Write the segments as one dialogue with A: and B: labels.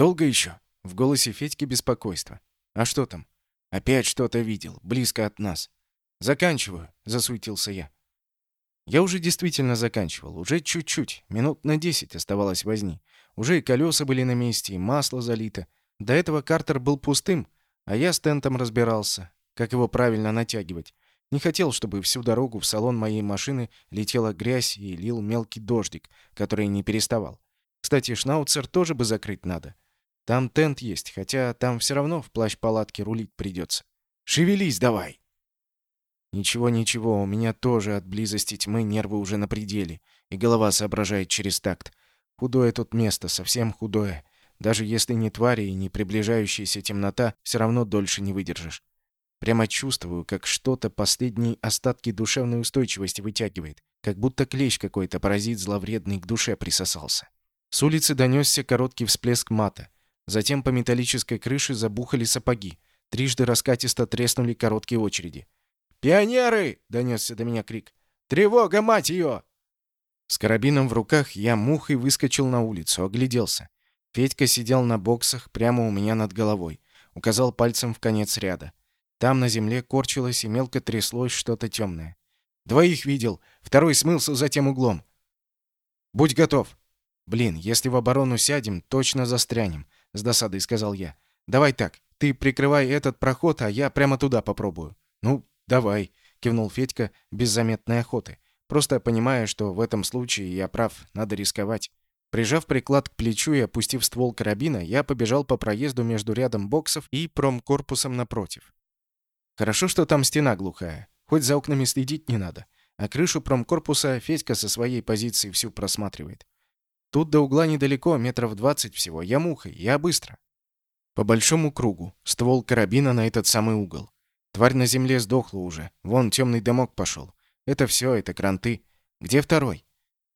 A: «Долго еще?» В голосе Федьки беспокойство. «А что там?» «Опять что-то видел, близко от нас». «Заканчиваю», — засуетился я. Я уже действительно заканчивал. Уже чуть-чуть. Минут на десять оставалось возни. Уже и колеса были на месте, и масло залито. До этого картер был пустым, а я с тентом разбирался, как его правильно натягивать. Не хотел, чтобы всю дорогу в салон моей машины летела грязь и лил мелкий дождик, который не переставал. Кстати, шнауцер тоже бы закрыть надо. Там тент есть, хотя там все равно в плащ-палатке рулить придется. Шевелись давай!» «Ничего, ничего, у меня тоже от близости тьмы нервы уже на пределе, и голова соображает через такт. Худое тут место, совсем худое. Даже если не твари и не приближающаяся темнота, все равно дольше не выдержишь. Прямо чувствую, как что-то последние остатки душевной устойчивости вытягивает, как будто клещ какой-то паразит зловредный к душе присосался. С улицы донесся короткий всплеск мата. Затем по металлической крыше забухали сапоги. Трижды раскатисто треснули короткие очереди. «Пионеры!» — донесся до меня крик. «Тревога, мать ее!» С карабином в руках я мухой выскочил на улицу, огляделся. Федька сидел на боксах прямо у меня над головой. Указал пальцем в конец ряда. Там на земле корчилось и мелко тряслось что-то темное. «Двоих видел. Второй смылся за тем углом. Будь готов!» «Блин, если в оборону сядем, точно застрянем», — с досадой сказал я. «Давай так, ты прикрывай этот проход, а я прямо туда попробую». «Ну, давай», — кивнул Федька без заметной охоты. «Просто понимая, что в этом случае я прав, надо рисковать». Прижав приклад к плечу и опустив ствол карабина, я побежал по проезду между рядом боксов и промкорпусом напротив. Хорошо, что там стена глухая. Хоть за окнами следить не надо. А крышу промкорпуса Федька со своей позиции всю просматривает. Тут до угла недалеко, метров двадцать всего. Я мухой, я быстро. По большому кругу. Ствол карабина на этот самый угол. Тварь на земле сдохла уже. Вон темный дымок пошел. Это все, это кранты. Где второй?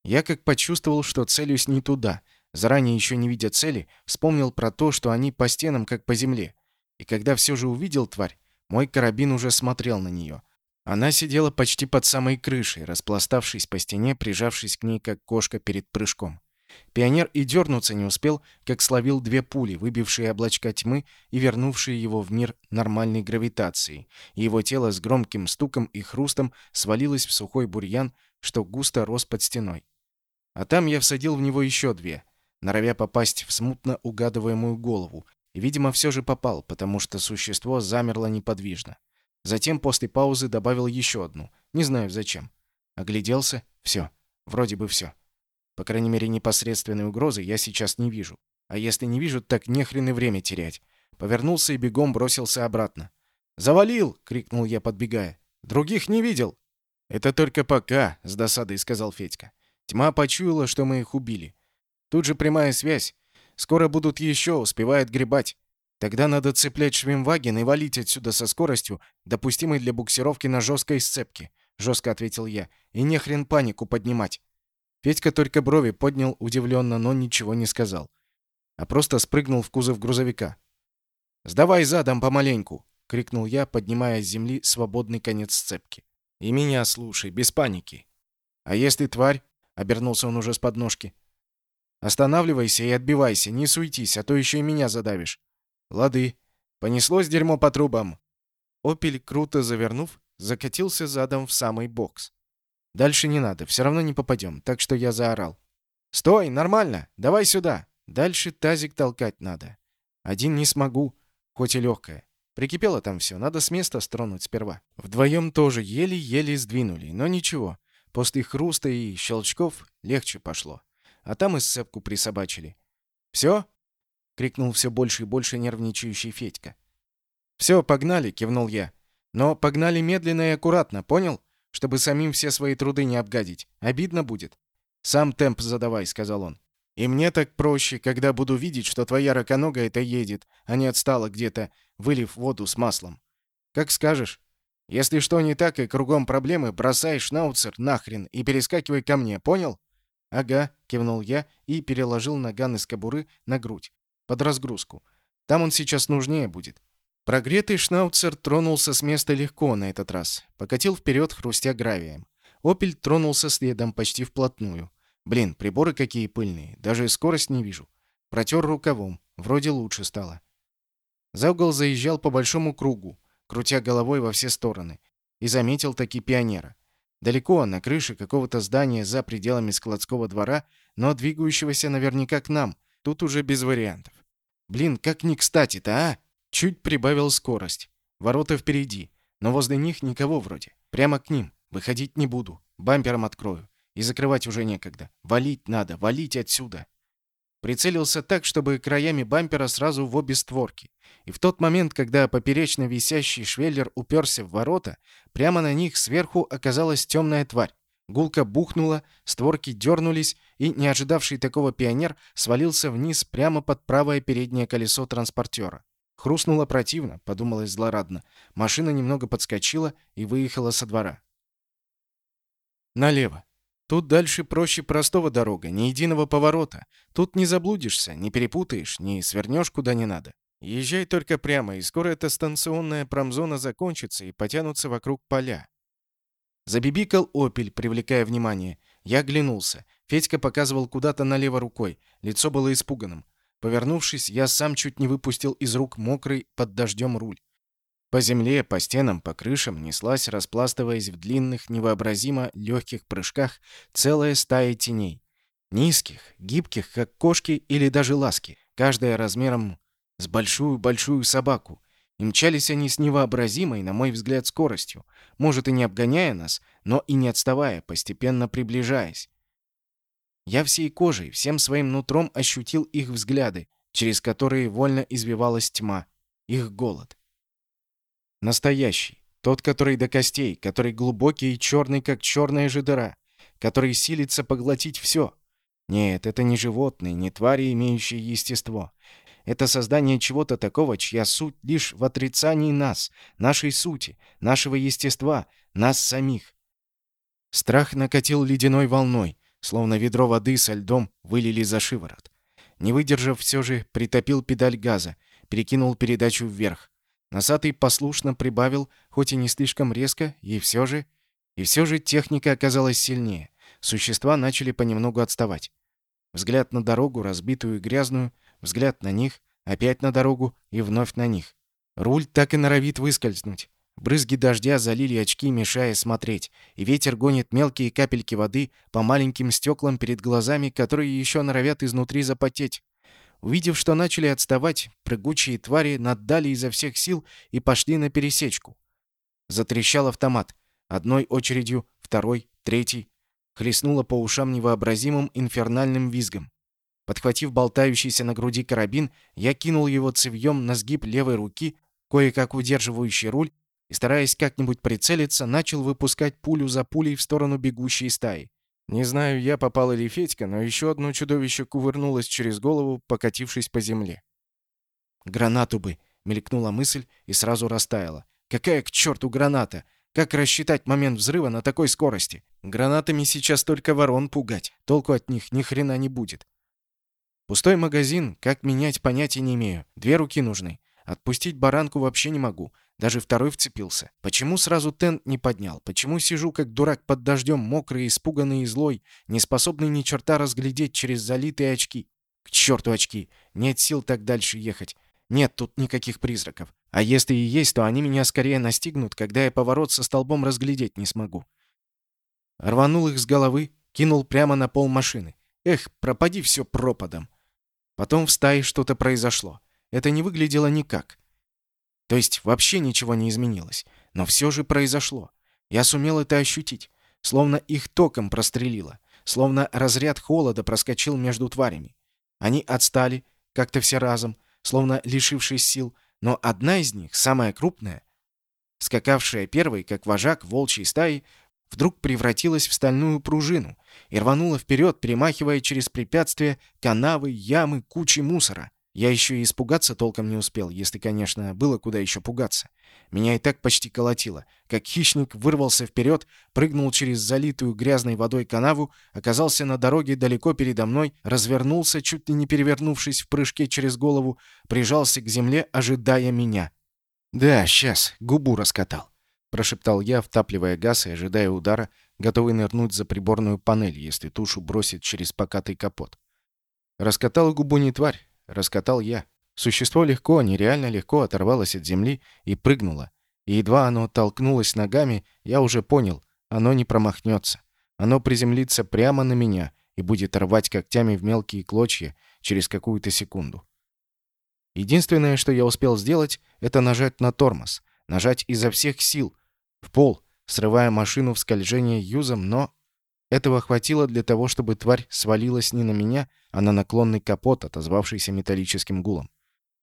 A: Я как почувствовал, что целюсь не туда. Заранее еще не видя цели, вспомнил про то, что они по стенам, как по земле. И когда все же увидел тварь, мой карабин уже смотрел на нее. Она сидела почти под самой крышей, распластавшись по стене, прижавшись к ней, как кошка перед прыжком. Пионер и дернуться не успел, как словил две пули, выбившие облачка тьмы и вернувшие его в мир нормальной гравитации, и его тело с громким стуком и хрустом свалилось в сухой бурьян, что густо рос под стеной. А там я всадил в него еще две, норовя попасть в смутно угадываемую голову, и, видимо, все же попал, потому что существо замерло неподвижно. Затем после паузы добавил еще одну. Не знаю зачем. Огляделся. Все. Вроде бы все. По крайней мере, непосредственной угрозы я сейчас не вижу. А если не вижу, так нехрен и время терять. Повернулся и бегом бросился обратно. «Завалил!» — крикнул я, подбегая. «Других не видел!» «Это только пока», — с досадой сказал Федька. Тьма почуяла, что мы их убили. Тут же прямая связь. Скоро будут еще, успевает гребать. Тогда надо цеплять швимваген и валить отсюда со скоростью, допустимой для буксировки на жесткой сцепке», — жестко ответил я. «И не хрен панику поднимать». Федька только брови поднял удивленно, но ничего не сказал. А просто спрыгнул в кузов грузовика. «Сдавай задом помаленьку!» — крикнул я, поднимая с земли свободный конец сцепки. «И меня слушай, без паники!» «А если тварь?» — обернулся он уже с подножки. Останавливайся и отбивайся, не суетись, а то еще и меня задавишь. Лады. Понеслось дерьмо по трубам. Опель, круто завернув, закатился задом в самый бокс. Дальше не надо, все равно не попадем, так что я заорал. «Стой, нормально, давай сюда!» Дальше тазик толкать надо. Один не смогу, хоть и легкое. Прикипело там все, надо с места стронуть сперва. Вдвоем тоже еле-еле сдвинули, но ничего. После хруста и щелчков легче пошло а там и сцепку присобачили. «Все?» — крикнул все больше и больше нервничающий Федька. «Все, погнали!» — кивнул я. «Но погнали медленно и аккуратно, понял? Чтобы самим все свои труды не обгадить. Обидно будет». «Сам темп задавай», — сказал он. «И мне так проще, когда буду видеть, что твоя раконога это едет, а не отстала где-то, вылив воду с маслом. Как скажешь. Если что не так и кругом проблемы, бросай шнауцер нахрен и перескакивай ко мне, понял?» «Ага», — кивнул я и переложил наган из кобуры на грудь, под разгрузку. «Там он сейчас нужнее будет». Прогретый шнауцер тронулся с места легко на этот раз. Покатил вперед, хрустя гравием. «Опель» тронулся следом почти вплотную. Блин, приборы какие пыльные, даже скорость не вижу. Протер рукавом. Вроде лучше стало. За угол заезжал по большому кругу, крутя головой во все стороны, и заметил таки пионера. Далеко, на крыше какого-то здания за пределами складского двора, но двигающегося наверняка к нам. Тут уже без вариантов. Блин, как не кстати-то, а? Чуть прибавил скорость. Ворота впереди, но возле них никого вроде. Прямо к ним. Выходить не буду. Бампером открою. И закрывать уже некогда. Валить надо, валить отсюда. Прицелился так, чтобы краями бампера сразу в обе створки. И в тот момент, когда поперечно висящий швеллер уперся в ворота, прямо на них сверху оказалась темная тварь. Гулка бухнула, створки дернулись, и не ожидавший такого пионер свалился вниз прямо под правое переднее колесо транспортера. Хрустнуло противно, подумалось злорадно. Машина немного подскочила и выехала со двора. Налево. Тут дальше проще простого дорога, ни единого поворота. Тут не заблудишься, не перепутаешь, не свернешь куда не надо. Езжай только прямо, и скоро эта станционная промзона закончится и потянутся вокруг поля. Забибикал «Опель», привлекая внимание. Я оглянулся. Федька показывал куда-то налево рукой. Лицо было испуганным. Повернувшись, я сам чуть не выпустил из рук мокрый под дождем руль. По земле, по стенам, по крышам неслась, распластываясь в длинных, невообразимо легких прыжках, целая стая теней. Низких, гибких, как кошки или даже ласки, каждая размером с большую-большую собаку. И мчались они с невообразимой, на мой взгляд, скоростью, может и не обгоняя нас, но и не отставая, постепенно приближаясь. Я всей кожей, всем своим нутром ощутил их взгляды, через которые вольно извивалась тьма, их голод. Настоящий. Тот, который до костей, который глубокий и черный, как черная же дыра, который силится поглотить все. Нет, это не животные, не твари, имеющие естество. Это создание чего-то такого, чья суть лишь в отрицании нас, нашей сути, нашего естества, нас самих. Страх накатил ледяной волной, словно ведро воды со льдом вылили за шиворот. Не выдержав, все же притопил педаль газа, перекинул передачу вверх. Носатый послушно прибавил, хоть и не слишком резко, и все же... И все же техника оказалась сильнее. Существа начали понемногу отставать. Взгляд на дорогу, разбитую и грязную, взгляд на них, опять на дорогу и вновь на них. Руль так и норовит выскользнуть. Брызги дождя залили очки, мешая смотреть, и ветер гонит мелкие капельки воды по маленьким стеклам перед глазами, которые еще норовят изнутри запотеть. Увидев, что начали отставать, прыгучие твари наддали изо всех сил и пошли на пересечку. Затрещал автомат. Одной очередью, второй, третий. Хлестнуло по ушам невообразимым инфернальным визгом. Подхватив болтающийся на груди карабин, я кинул его цевьем на сгиб левой руки, кое-как удерживающий руль, и, стараясь как-нибудь прицелиться, начал выпускать пулю за пулей в сторону бегущей стаи. Не знаю, я попал или Федька, но еще одно чудовище кувырнулось через голову, покатившись по земле. «Гранату бы!» — мелькнула мысль и сразу растаяла. «Какая к черту граната? Как рассчитать момент взрыва на такой скорости? Гранатами сейчас только ворон пугать. Толку от них ни хрена не будет. Пустой магазин, как менять, понятия не имею. Две руки нужны. Отпустить баранку вообще не могу. Даже второй вцепился. Почему сразу тент не поднял? Почему сижу как дурак под дождем, мокрый, испуганный и злой, не способный ни черта разглядеть через залитые очки? К черту очки! Нет сил так дальше ехать. Нет тут никаких призраков. А если и есть, то они меня скорее настигнут, когда я поворот со столбом разглядеть не смогу. Рванул их с головы, кинул прямо на пол машины. Эх, пропади все пропадом. Потом в стае что-то произошло. Это не выглядело никак. То есть вообще ничего не изменилось. Но все же произошло. Я сумел это ощутить. Словно их током прострелило. Словно разряд холода проскочил между тварями. Они отстали, как-то все разом, словно лишившись сил. Но одна из них, самая крупная, скакавшая первой, как вожак волчьей стаи, вдруг превратилась в стальную пружину и рванула вперед, перемахивая через препятствия, канавы, ямы, кучи мусора. Я еще и испугаться толком не успел, если, конечно, было куда еще пугаться. Меня и так почти колотило. Как хищник вырвался вперед, прыгнул через залитую грязной водой канаву, оказался на дороге далеко передо мной, развернулся, чуть ли не перевернувшись в прыжке через голову, прижался к земле, ожидая меня. «Да, сейчас, губу раскатал», — прошептал я, втапливая газ и ожидая удара, готовый нырнуть за приборную панель, если тушу бросит через покатый капот. Раскатал губу не тварь, раскатал я. Существо легко, нереально легко оторвалось от земли и прыгнуло. И едва оно толкнулось ногами, я уже понял, оно не промахнется. Оно приземлится прямо на меня и будет рвать когтями в мелкие клочья через какую-то секунду. Единственное, что я успел сделать, это нажать на тормоз. Нажать изо всех сил. В пол, срывая машину в скольжение юзом, но... Этого хватило для того, чтобы тварь свалилась не на меня, а на наклонный капот, отозвавшийся металлическим гулом.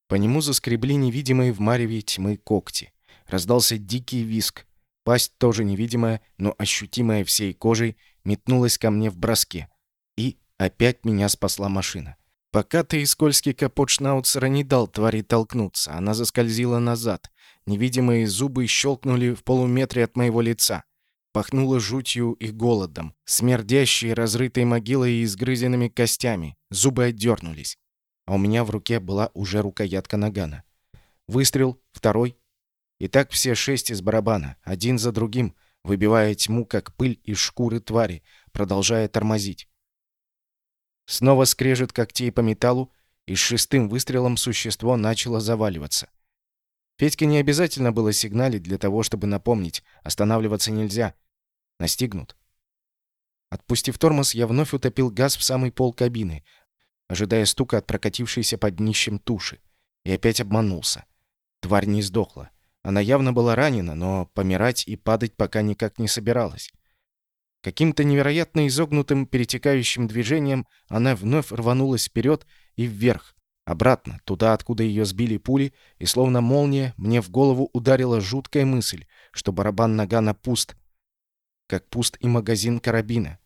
A: По нему заскребли невидимые в мареве тьмы когти. Раздался дикий виск. Пасть, тоже невидимая, но ощутимая всей кожей, метнулась ко мне в броске. И опять меня спасла машина. Пока ты и скользкий капот шнауцера не дал твари толкнуться, она заскользила назад. Невидимые зубы щелкнули в полуметре от моего лица. Пахнуло жутью и голодом, смердящей, разрытой могилой и изгрызенными костями. Зубы отдернулись. А у меня в руке была уже рукоятка нагана. Выстрел, второй. И так все шесть из барабана, один за другим, выбивая тьму, как пыль из шкуры твари, продолжая тормозить. Снова скрежет когтей по металлу, и с шестым выстрелом существо начало заваливаться. Федьке не обязательно было сигналить для того, чтобы напомнить, останавливаться нельзя. Настигнут. Отпустив тормоз, я вновь утопил газ в самый пол кабины, ожидая стука от прокатившейся под днищем туши. И опять обманулся. Тварь не сдохла. Она явно была ранена, но помирать и падать пока никак не собиралась. Каким-то невероятно изогнутым перетекающим движением она вновь рванулась вперед и вверх, обратно, туда, откуда ее сбили пули, и словно молния мне в голову ударила жуткая мысль, что барабан Нагана пуст, как пуст и магазин карабина.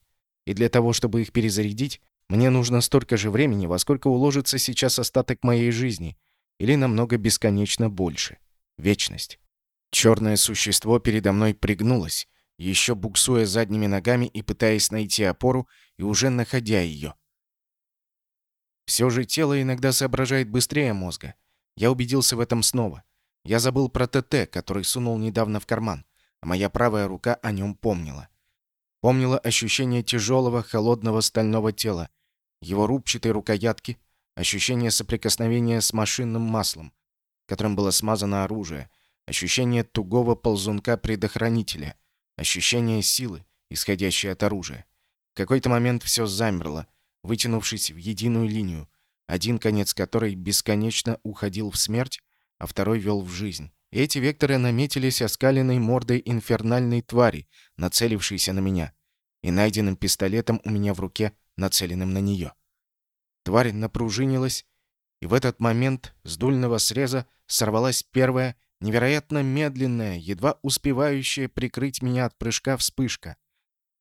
A: И для того, чтобы их перезарядить, мне нужно столько же времени, во сколько уложится сейчас остаток моей жизни, или намного бесконечно больше. Вечность. Черное существо передо мной пригнулось, еще буксуя задними ногами и пытаясь найти опору, и уже находя ее. Все же тело иногда соображает быстрее мозга. Я убедился в этом снова. Я забыл про ТТ, который сунул недавно в карман, а моя правая рука о нем помнила. Помнила ощущение тяжелого, холодного стального тела, его рубчатой рукоятки, ощущение соприкосновения с машинным маслом, которым было смазано оружие, ощущение тугого ползунка предохранителя — Ощущение силы, исходящее от оружия. В какой-то момент все замерло, вытянувшись в единую линию, один конец которой бесконечно уходил в смерть, а второй вел в жизнь. Эти векторы наметились оскаленной мордой инфернальной твари, нацелившейся на меня, и найденным пистолетом у меня в руке, нацеленным на нее. Тварь напружинилась, и в этот момент с дульного среза сорвалась первая Невероятно медленная, едва успевающая прикрыть меня от прыжка вспышка.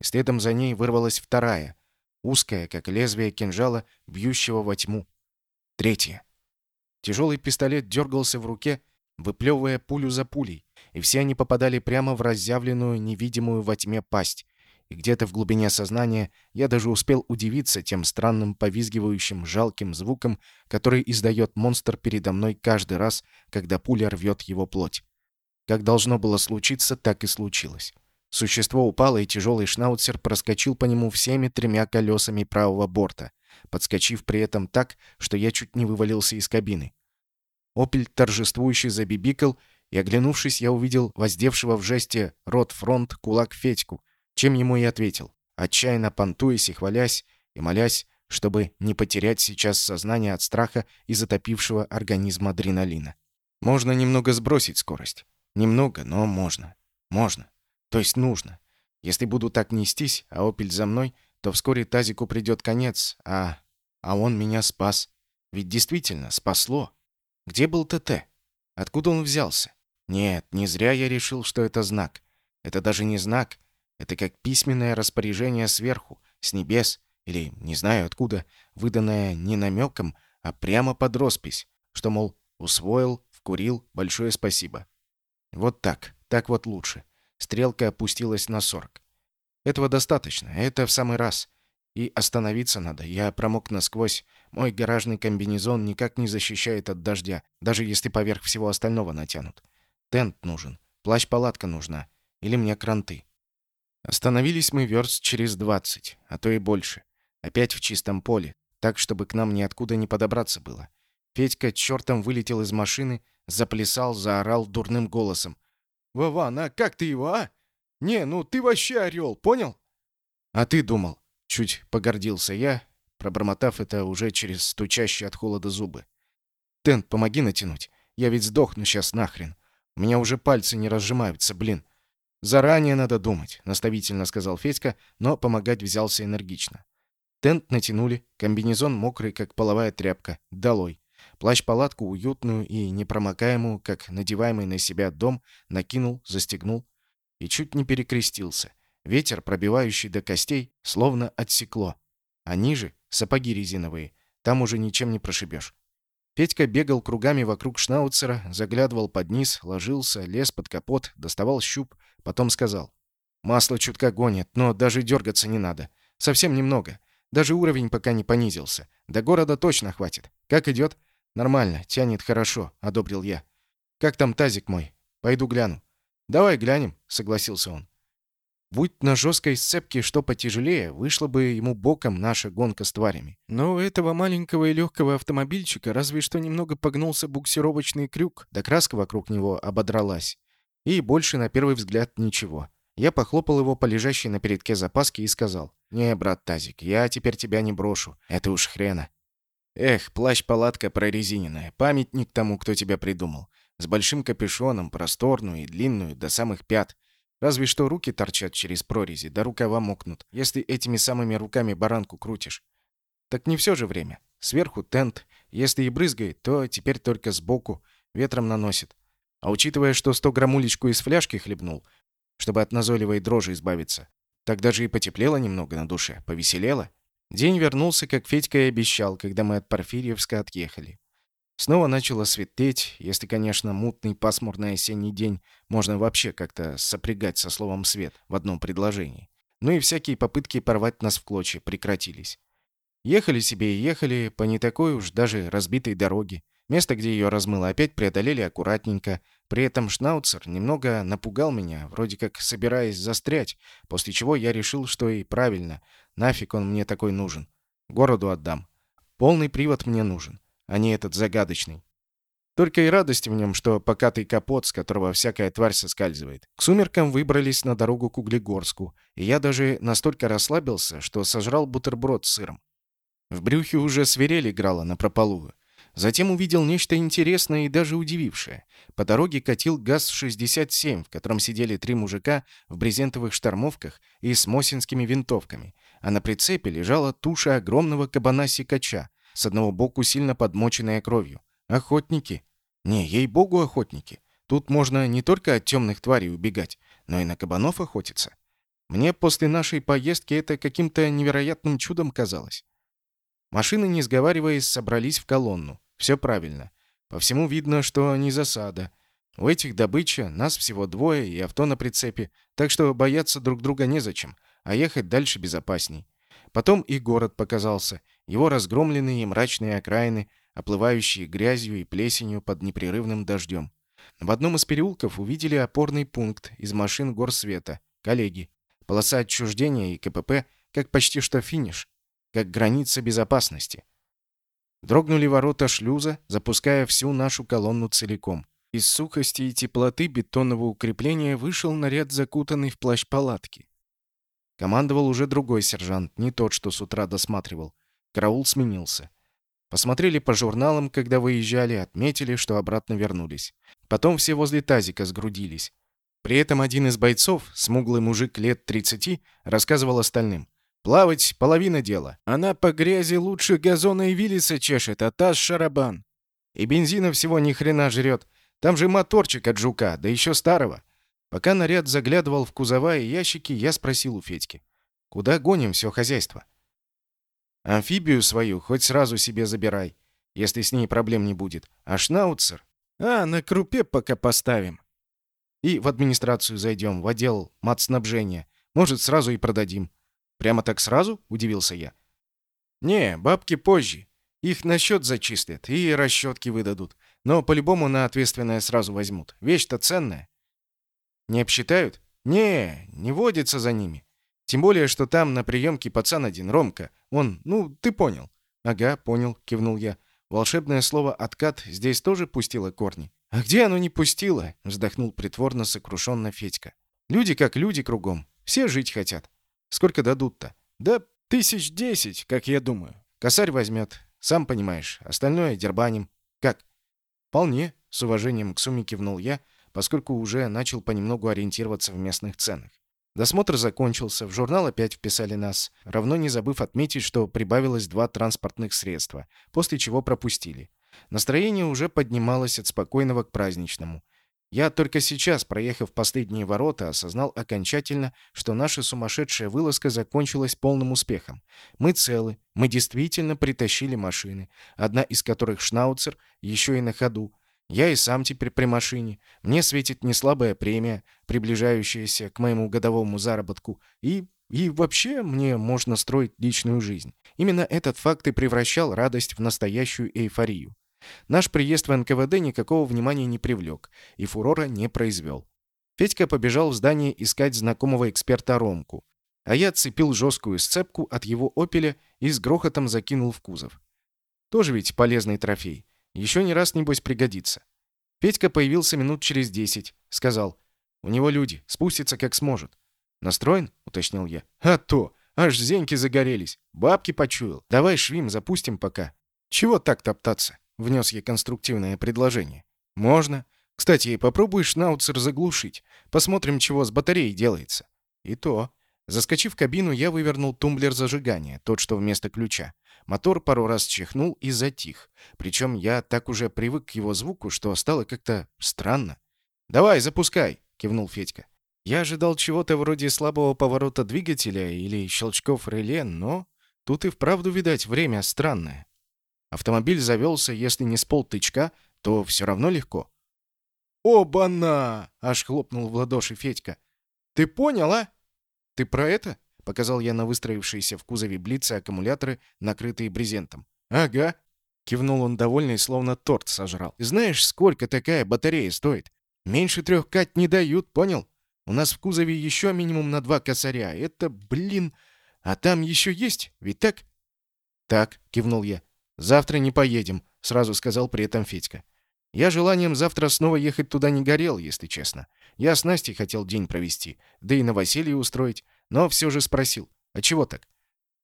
A: И следом за ней вырвалась вторая, узкая, как лезвие кинжала, бьющего во тьму. Третья. Тяжелый пистолет дергался в руке, выплевывая пулю за пулей, и все они попадали прямо в разъявленную, невидимую во тьме пасть, и где-то в глубине сознания я даже успел удивиться тем странным повизгивающим жалким звуком, который издает монстр передо мной каждый раз, когда пуля рвет его плоть. Как должно было случиться, так и случилось. Существо упало, и тяжелый шнауцер проскочил по нему всеми тремя колесами правого борта, подскочив при этом так, что я чуть не вывалился из кабины. Опель торжествующе забибикал, и, оглянувшись, я увидел воздевшего в жесте рот-фронт кулак Федьку — чем ему и ответил, отчаянно понтуясь и хвалясь, и молясь, чтобы не потерять сейчас сознание от страха и затопившего организм адреналина. Можно немного сбросить скорость. Немного, но можно. Можно. То есть нужно. Если буду так нестись, а опель за мной, то вскоре тазику придет конец, а... А он меня спас. Ведь действительно, спасло. Где был ТТ? Откуда он взялся? Нет, не зря я решил, что это знак. Это даже не знак, это как письменное распоряжение сверху, с небес, или не знаю откуда, выданное не намеком, а прямо под роспись, что, мол, усвоил, вкурил, большое спасибо. Вот так, так вот лучше. Стрелка опустилась на 40. Этого достаточно, это в самый раз. И остановиться надо. Я промок насквозь. Мой гаражный комбинезон никак не защищает от дождя, даже если поверх всего остального натянут. Тент нужен. Плащ-палатка нужна. Или мне кранты. Остановились мы верст через двадцать, а то и больше. Опять в чистом поле, так, чтобы к нам ниоткуда не подобраться было. Федька чертом вылетел из машины, заплясал, заорал дурным голосом. «Вован, а как ты его, а? Не, ну ты вообще орел, понял?» «А ты думал?» — чуть погордился я, пробормотав это уже через стучащие от холода зубы. «Тент, помоги натянуть. Я ведь сдохну сейчас нахрен. У меня уже пальцы не разжимаются, блин. Заранее надо думать», — наставительно сказал Федька, но помогать взялся энергично. Тент натянули, комбинезон мокрый, как половая тряпка, долой. Плащ-палатку уютную и непромокаемую, как надеваемый на себя дом, накинул, застегнул и чуть не перекрестился. Ветер, пробивающий до костей, словно отсекло. А ниже — сапоги резиновые, там уже ничем не прошибешь. Петька бегал кругами вокруг шнауцера, заглядывал под низ, ложился, лез под капот, доставал щуп, потом сказал. «Масло чутка гонит, но даже дергаться не надо. Совсем немного. Даже уровень пока не понизился. До города точно хватит. Как идет? «Нормально, тянет хорошо», — одобрил я. «Как там тазик мой? Пойду гляну». «Давай глянем», — согласился он. Будь на жесткой сцепке что потяжелее, вышла бы ему боком наша гонка с тварями. Но у этого маленького и легкого автомобильчика разве что немного погнулся буксировочный крюк, да краска вокруг него ободралась. И больше, на первый взгляд, ничего. Я похлопал его по лежащей на передке запаске и сказал, «Не, брат Тазик, я теперь тебя не брошу. Это уж хрена. Эх, плащ-палатка прорезиненная, памятник тому, кто тебя придумал. С большим капюшоном, просторную и длинную, до самых пят. Разве что руки торчат через прорези, да рукава мокнут, если этими самыми руками баранку крутишь. Так не все же время. Сверху тент. Если и брызгает, то теперь только сбоку, ветром наносит. А учитывая, что сто граммулечку из фляжки хлебнул, чтобы от назойливой дрожи избавиться, так даже и потеплело немного на душе, повеселело. День вернулся, как Федька и обещал, когда мы от Порфирьевска отъехали. Снова начало светлеть, если, конечно, мутный пасмурный осенний день можно вообще как-то сопрягать со словом «свет» в одном предложении. Ну и всякие попытки порвать нас в клочья прекратились. Ехали себе и ехали по не такой уж даже разбитой дороге. Место, где ее размыло, опять преодолели аккуратненько. При этом шнауцер немного напугал меня, вроде как собираясь застрять, после чего я решил, что и правильно. Нафиг он мне такой нужен? Городу отдам. Полный привод мне нужен, а не этот загадочный. Только и радости в нем, что покатый капот, с которого всякая тварь соскальзывает. К сумеркам выбрались на дорогу к Углегорску, и я даже настолько расслабился, что сожрал бутерброд с сыром. В брюхе уже свирель играла на прополую. Затем увидел нечто интересное и даже удивившее. По дороге катил ГАЗ-67, в котором сидели три мужика в брезентовых штормовках и с мосинскими винтовками, а на прицепе лежала туша огромного кабана-сикача, с одного боку сильно подмоченная кровью. Охотники. Не, ей-богу, охотники. Тут можно не только от темных тварей убегать, но и на кабанов охотиться. Мне после нашей поездки это каким-то невероятным чудом казалось. Машины, не сговариваясь, собрались в колонну. Все правильно. По всему видно, что не засада. У этих добыча, нас всего двое и авто на прицепе, так что бояться друг друга незачем, а ехать дальше безопасней. Потом и город показался, его разгромленные и мрачные окраины, оплывающие грязью и плесенью под непрерывным дождем. В одном из переулков увидели опорный пункт из машин горсвета. Коллеги. Полоса отчуждения и КПП как почти что финиш, как граница безопасности. Дрогнули ворота шлюза, запуская всю нашу колонну целиком. Из сухости и теплоты бетонного укрепления вышел наряд, закутанный в плащ палатки. Командовал уже другой сержант, не тот, что с утра досматривал. Караул сменился. Посмотрели по журналам, когда выезжали, отметили, что обратно вернулись. Потом все возле тазика сгрудились. При этом один из бойцов, смуглый мужик лет 30, рассказывал остальным. Плавать — половина дела. Она по грязи лучше газона и вилиса чешет, а таз — шарабан. И бензина всего ни хрена жрет. Там же моторчик от жука, да еще старого. Пока наряд заглядывал в кузова и ящики, я спросил у Федьки. Куда гоним все хозяйство? Амфибию свою хоть сразу себе забирай, если с ней проблем не будет. А шнауцер? А, на крупе пока поставим. И в администрацию зайдем, в отдел матснабжения. Может, сразу и продадим. «Прямо так сразу?» — удивился я. «Не, бабки позже. Их на счет зачислят и расчетки выдадут. Но по-любому на ответственное сразу возьмут. Вещь-то ценная». «Не обсчитают?» «Не, не водится за ними. Тем более, что там на приемке пацан один, Ромка. Он, ну, ты понял». «Ага, понял», — кивнул я. Волшебное слово «откат» здесь тоже пустило корни. «А где оно не пустило?» — вздохнул притворно сокрушенно Федька. «Люди как люди кругом. Все жить хотят. Сколько дадут-то?» «Да тысяч десять, как я думаю. Косарь возьмет. Сам понимаешь. Остальное дербаним. Как?» «Вполне», — с уважением к сумме кивнул я, поскольку уже начал понемногу ориентироваться в местных ценах. Досмотр закончился, в журнал опять вписали нас, равно не забыв отметить, что прибавилось два транспортных средства, после чего пропустили. Настроение уже поднималось от спокойного к праздничному. Я только сейчас, проехав последние ворота, осознал окончательно, что наша сумасшедшая вылазка закончилась полным успехом. Мы целы, мы действительно притащили машины, одна из которых шнауцер, еще и на ходу, я и сам теперь при машине. Мне светит неслабая премия, приближающаяся к моему годовому заработку. И... и вообще мне можно строить личную жизнь. Именно этот факт и превращал радость в настоящую эйфорию. Наш приезд в НКВД никакого внимания не привлек и фурора не произвел. Федька побежал в здание искать знакомого эксперта Ромку, а я отцепил жесткую сцепку от его «Опеля» и с грохотом закинул в кузов. Тоже ведь полезный трофей. Еще не раз, небось, пригодится. Петька появился минут через десять. Сказал, у него люди, спустится как сможет. «Настроен?» — уточнил я. «А то! Аж зеньки загорелись. Бабки почуял. Давай швим, запустим пока». «Чего так топтаться?» — внес я конструктивное предложение. «Можно. Кстати, попробуешь шнауцер заглушить. Посмотрим, чего с батареей делается». «И то». Заскочив в кабину, я вывернул тумблер зажигания, тот, что вместо ключа. Мотор пару раз чихнул и затих. Причем я так уже привык к его звуку, что стало как-то странно. «Давай, запускай!» — кивнул Федька. Я ожидал чего-то вроде слабого поворота двигателя или щелчков реле, но тут и вправду, видать, время странное. Автомобиль завелся, если не с полтычка, то все равно легко. «Оба-на!» — аж хлопнул в ладоши Федька. «Ты понял, а?» «Ты про это?» — показал я на выстроившиеся в кузове блицы аккумуляторы, накрытые брезентом. «Ага», — кивнул он довольный, словно торт сожрал. «Знаешь, сколько такая батарея стоит? Меньше трех кат не дают, понял? У нас в кузове еще минимум на два косаря. Это, блин... А там еще есть, ведь так?» «Так», — кивнул я. «Завтра не поедем», — сразу сказал при этом Федька. Я желанием завтра снова ехать туда не горел, если честно. Я с Настей хотел день провести, да и новоселье устроить, но все же спросил, а чего так?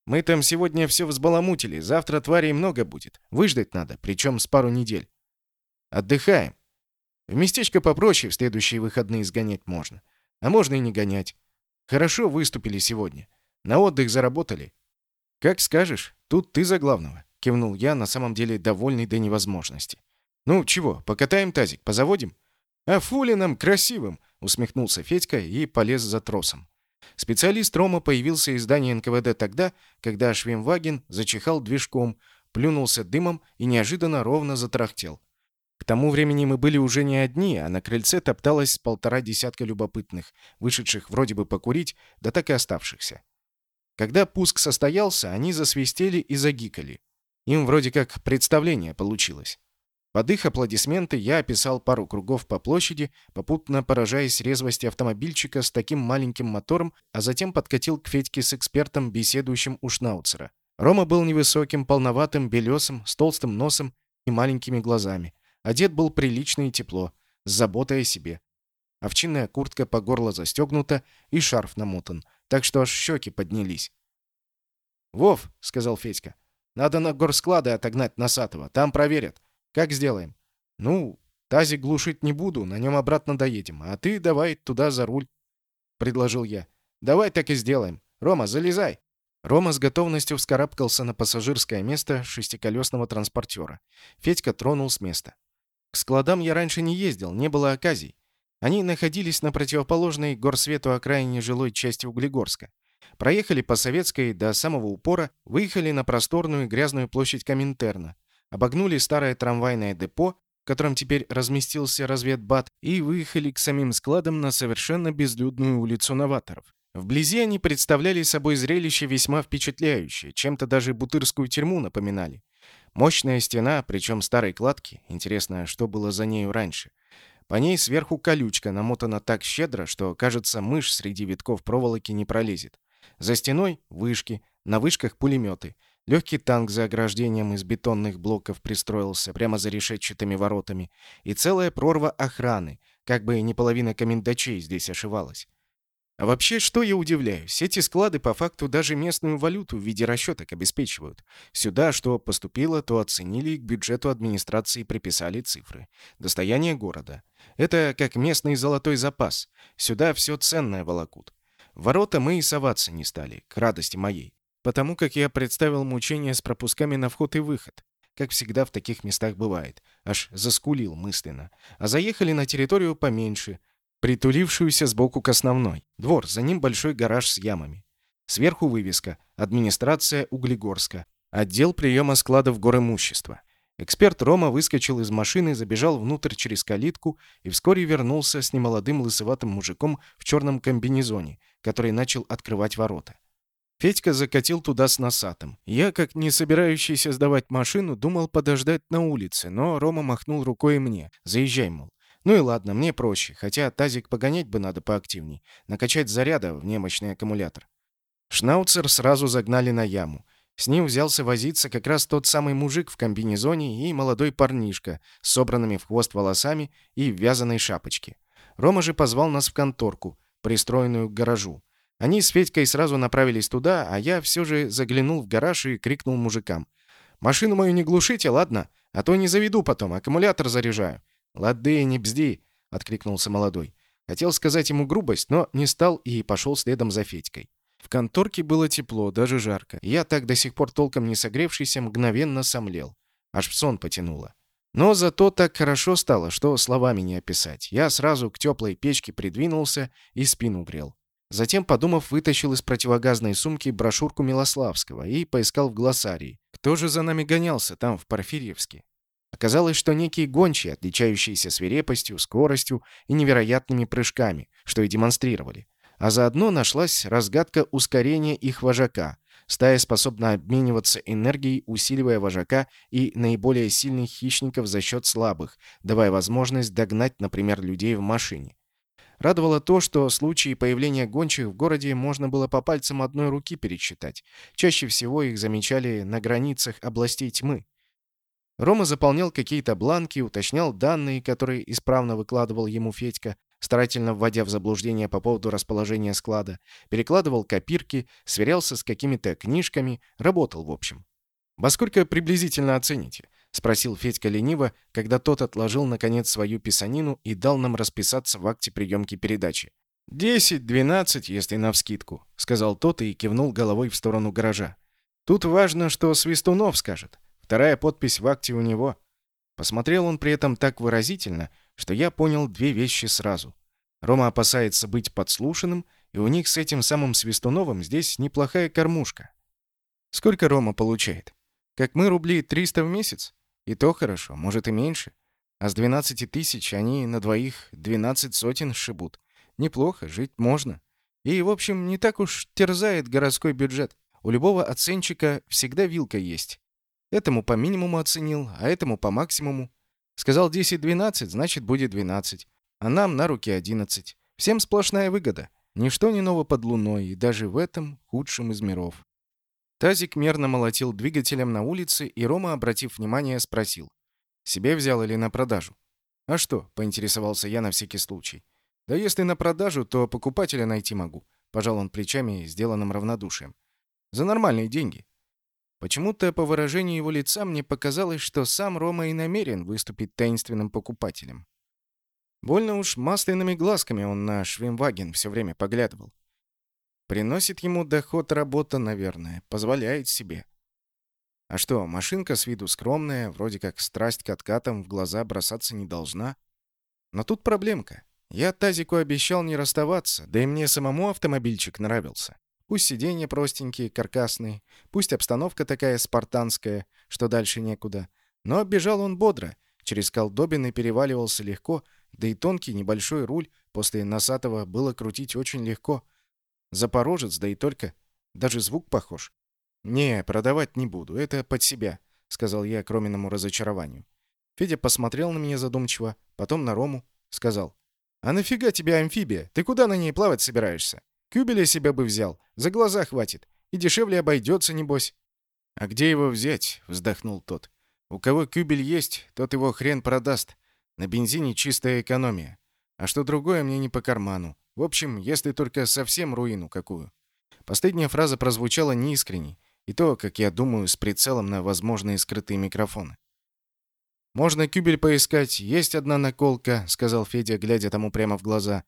A: Мы там сегодня все взбаламутили, завтра тварей много будет. Выждать надо, причем с пару недель. Отдыхаем. В местечко попроще в следующие выходные сгонять можно. А можно и не гонять. Хорошо выступили сегодня. На отдых заработали. Как скажешь, тут ты за главного. Кивнул я, на самом деле довольный до невозможности. «Ну, чего, покатаем тазик, позаводим?» «А фулином красивым!» — усмехнулся Федька и полез за тросом. Специалист Рома появился из здания НКВД тогда, когда Швемваген зачихал движком, плюнулся дымом и неожиданно ровно затрахтел. К тому времени мы были уже не одни, а на крыльце топталось полтора десятка любопытных, вышедших вроде бы покурить, да так и оставшихся. Когда пуск состоялся, они засвистели и загикали. Им вроде как представление получилось. Под их аплодисменты я описал пару кругов по площади, попутно поражаясь резвости автомобильчика с таким маленьким мотором, а затем подкатил к Федьке с экспертом, беседующим у Шнауцера. Рома был невысоким, полноватым, белесым, с толстым носом и маленькими глазами. Одет был прилично и тепло, с заботой о себе. Овчинная куртка по горло застегнута и шарф намотан, так что аж щеки поднялись. «Вов», — сказал Федька, — «надо на горсклады отогнать Носатого, там проверят». Как сделаем? Ну, тазик глушить не буду, на нем обратно доедем. А ты давай туда за руль, предложил я. Давай так и сделаем. Рома, залезай. Рома с готовностью вскарабкался на пассажирское место шестиколесного транспортера. Федька тронул с места. К складам я раньше не ездил, не было оказий. Они находились на противоположной горсвету окраине жилой части Углегорска. Проехали по Советской до самого упора, выехали на просторную грязную площадь Коминтерна, обогнули старое трамвайное депо, в котором теперь разместился разведбат, и выехали к самим складам на совершенно безлюдную улицу новаторов. Вблизи они представляли собой зрелище весьма впечатляющее, чем-то даже бутырскую тюрьму напоминали. Мощная стена, причем старой кладки, интересно, что было за нею раньше. По ней сверху колючка, намотана так щедро, что, кажется, мышь среди витков проволоки не пролезет. За стеной — вышки, на вышках — пулеметы — Легкий танк за ограждением из бетонных блоков пристроился прямо за решетчатыми воротами. И целая прорва охраны, как бы не половина комендачей здесь ошивалась. А вообще, что я удивляюсь, эти склады по факту даже местную валюту в виде расчеток обеспечивают. Сюда что поступило, то оценили и к бюджету администрации приписали цифры. Достояние города. Это как местный золотой запас. Сюда все ценное волокут. Ворота мы и соваться не стали, к радости моей. Потому как я представил мучения с пропусками на вход и выход. Как всегда в таких местах бывает. Аж заскулил мысленно. А заехали на территорию поменьше – притулившуюся сбоку к основной. Двор, за ним большой гараж с ямами. Сверху вывеска «Администрация Углегорска». Отдел приема складов горимущества. Эксперт Рома выскочил из машины, забежал внутрь через калитку и вскоре вернулся с немолодым лысоватым мужиком в черном комбинезоне, который начал открывать ворота. Федька закатил туда с носатым. Я, как не собирающийся сдавать машину, думал подождать на улице, но Рома махнул рукой мне. «Заезжай, мол». Ну и ладно, мне проще, хотя тазик погонять бы надо поактивней, накачать заряда в немощный аккумулятор. Шнауцер сразу загнали на яму. С ним взялся возиться как раз тот самый мужик в комбинезоне и молодой парнишка с собранными в хвост волосами и в вязаной шапочке. Рома же позвал нас в конторку, пристроенную к гаражу. Они с Федькой сразу направились туда, а я все же заглянул в гараж и крикнул мужикам. «Машину мою не глушите, ладно? А то не заведу потом, аккумулятор заряжаю. «Лады, не бзди!» — откликнулся молодой. Хотел сказать ему грубость, но не стал и пошел следом за Федькой. В конторке было тепло, даже жарко. Я, так до сих пор толком не согревшийся, мгновенно сомлел. Аж в сон потянуло. Но зато так хорошо стало, что словами не описать. Я сразу к теплой печке придвинулся и спину грел. Затем, подумав, вытащил из противогазной сумки брошюрку Милославского и поискал в глоссарии. Кто же за нами гонялся там, в Порфирьевске? Оказалось, что некие гончие, отличающиеся свирепостью, скоростью и невероятными прыжками, что и демонстрировали. А заодно нашлась разгадка ускорения их вожака. Стая способна обмениваться энергией, усиливая вожака и наиболее сильных хищников за счет слабых, давая возможность догнать, например, людей в машине. Радовало то, что случаи появления гончих в городе можно было по пальцам одной руки пересчитать. Чаще всего их замечали на границах областей тьмы. Рома заполнял какие-то бланки, уточнял данные, которые исправно выкладывал ему Федька, старательно вводя в заблуждение по поводу расположения склада, перекладывал копирки, сверялся с какими-то книжками, работал в общем. «Во сколько приблизительно оцените?» — спросил Федька лениво, когда тот отложил, наконец, свою писанину и дал нам расписаться в акте приемки передачи. «Десять, двенадцать, если навскидку», — сказал тот и кивнул головой в сторону гаража. «Тут важно, что Свистунов скажет. Вторая подпись в акте у него. Посмотрел он при этом так выразительно, что я понял две вещи сразу. Рома опасается быть подслушанным, и у них с этим самым Свистуновым здесь неплохая кормушка. Сколько Рома получает? Как мы рублей 300 в месяц? И то хорошо, может и меньше. А с 12 тысяч они на двоих 12 сотен шибут. Неплохо, жить можно. И, в общем, не так уж терзает городской бюджет. У любого оценщика всегда вилка есть. Этому по минимуму оценил, а этому по максимуму. Сказал 10-12, значит будет 12. А нам на руки 11. Всем сплошная выгода. Ничто не ново под луной, и даже в этом худшем из миров. Тазик мерно молотил двигателем на улице, и Рома, обратив внимание, спросил. «Себе взял или на продажу?» «А что?» — поинтересовался я на всякий случай. «Да если на продажу, то покупателя найти могу», — пожал он плечами, сделанным равнодушием. «За нормальные деньги. Почему-то по выражению его лица мне показалось, что сам Рома и намерен выступить таинственным покупателем. Больно уж масляными глазками он на Швимваген все время поглядывал. Приносит ему доход работа, наверное, позволяет себе. А что, машинка с виду скромная, вроде как страсть к откатам в глаза бросаться не должна. Но тут проблемка. Я Тазику обещал не расставаться, да и мне самому автомобильчик нравился. Пусть сиденья простенькие, каркасные, пусть обстановка такая спартанская, что дальше некуда. Но бежал он бодро, через колдобины переваливался легко, да и тонкий небольшой руль после носатого было крутить очень легко. Запорожец, да и только. Даже звук похож. «Не, продавать не буду, это под себя», — сказал я к Роминому разочарованию. Федя посмотрел на меня задумчиво, потом на Рому, сказал. «А нафига тебе амфибия? Ты куда на ней плавать собираешься?» Кюбеля себе бы взял. За глаза хватит. И дешевле обойдется, небось. «А где его взять?» — вздохнул тот. «У кого кюбель есть, тот его хрен продаст. На бензине чистая экономия. А что другое мне не по карману. В общем, если только совсем руину какую». Последняя фраза прозвучала неискренней, и то, как я думаю, с прицелом на возможные скрытые микрофоны. «Можно кюбель поискать, есть одна наколка», — сказал Федя, глядя тому прямо в глаза.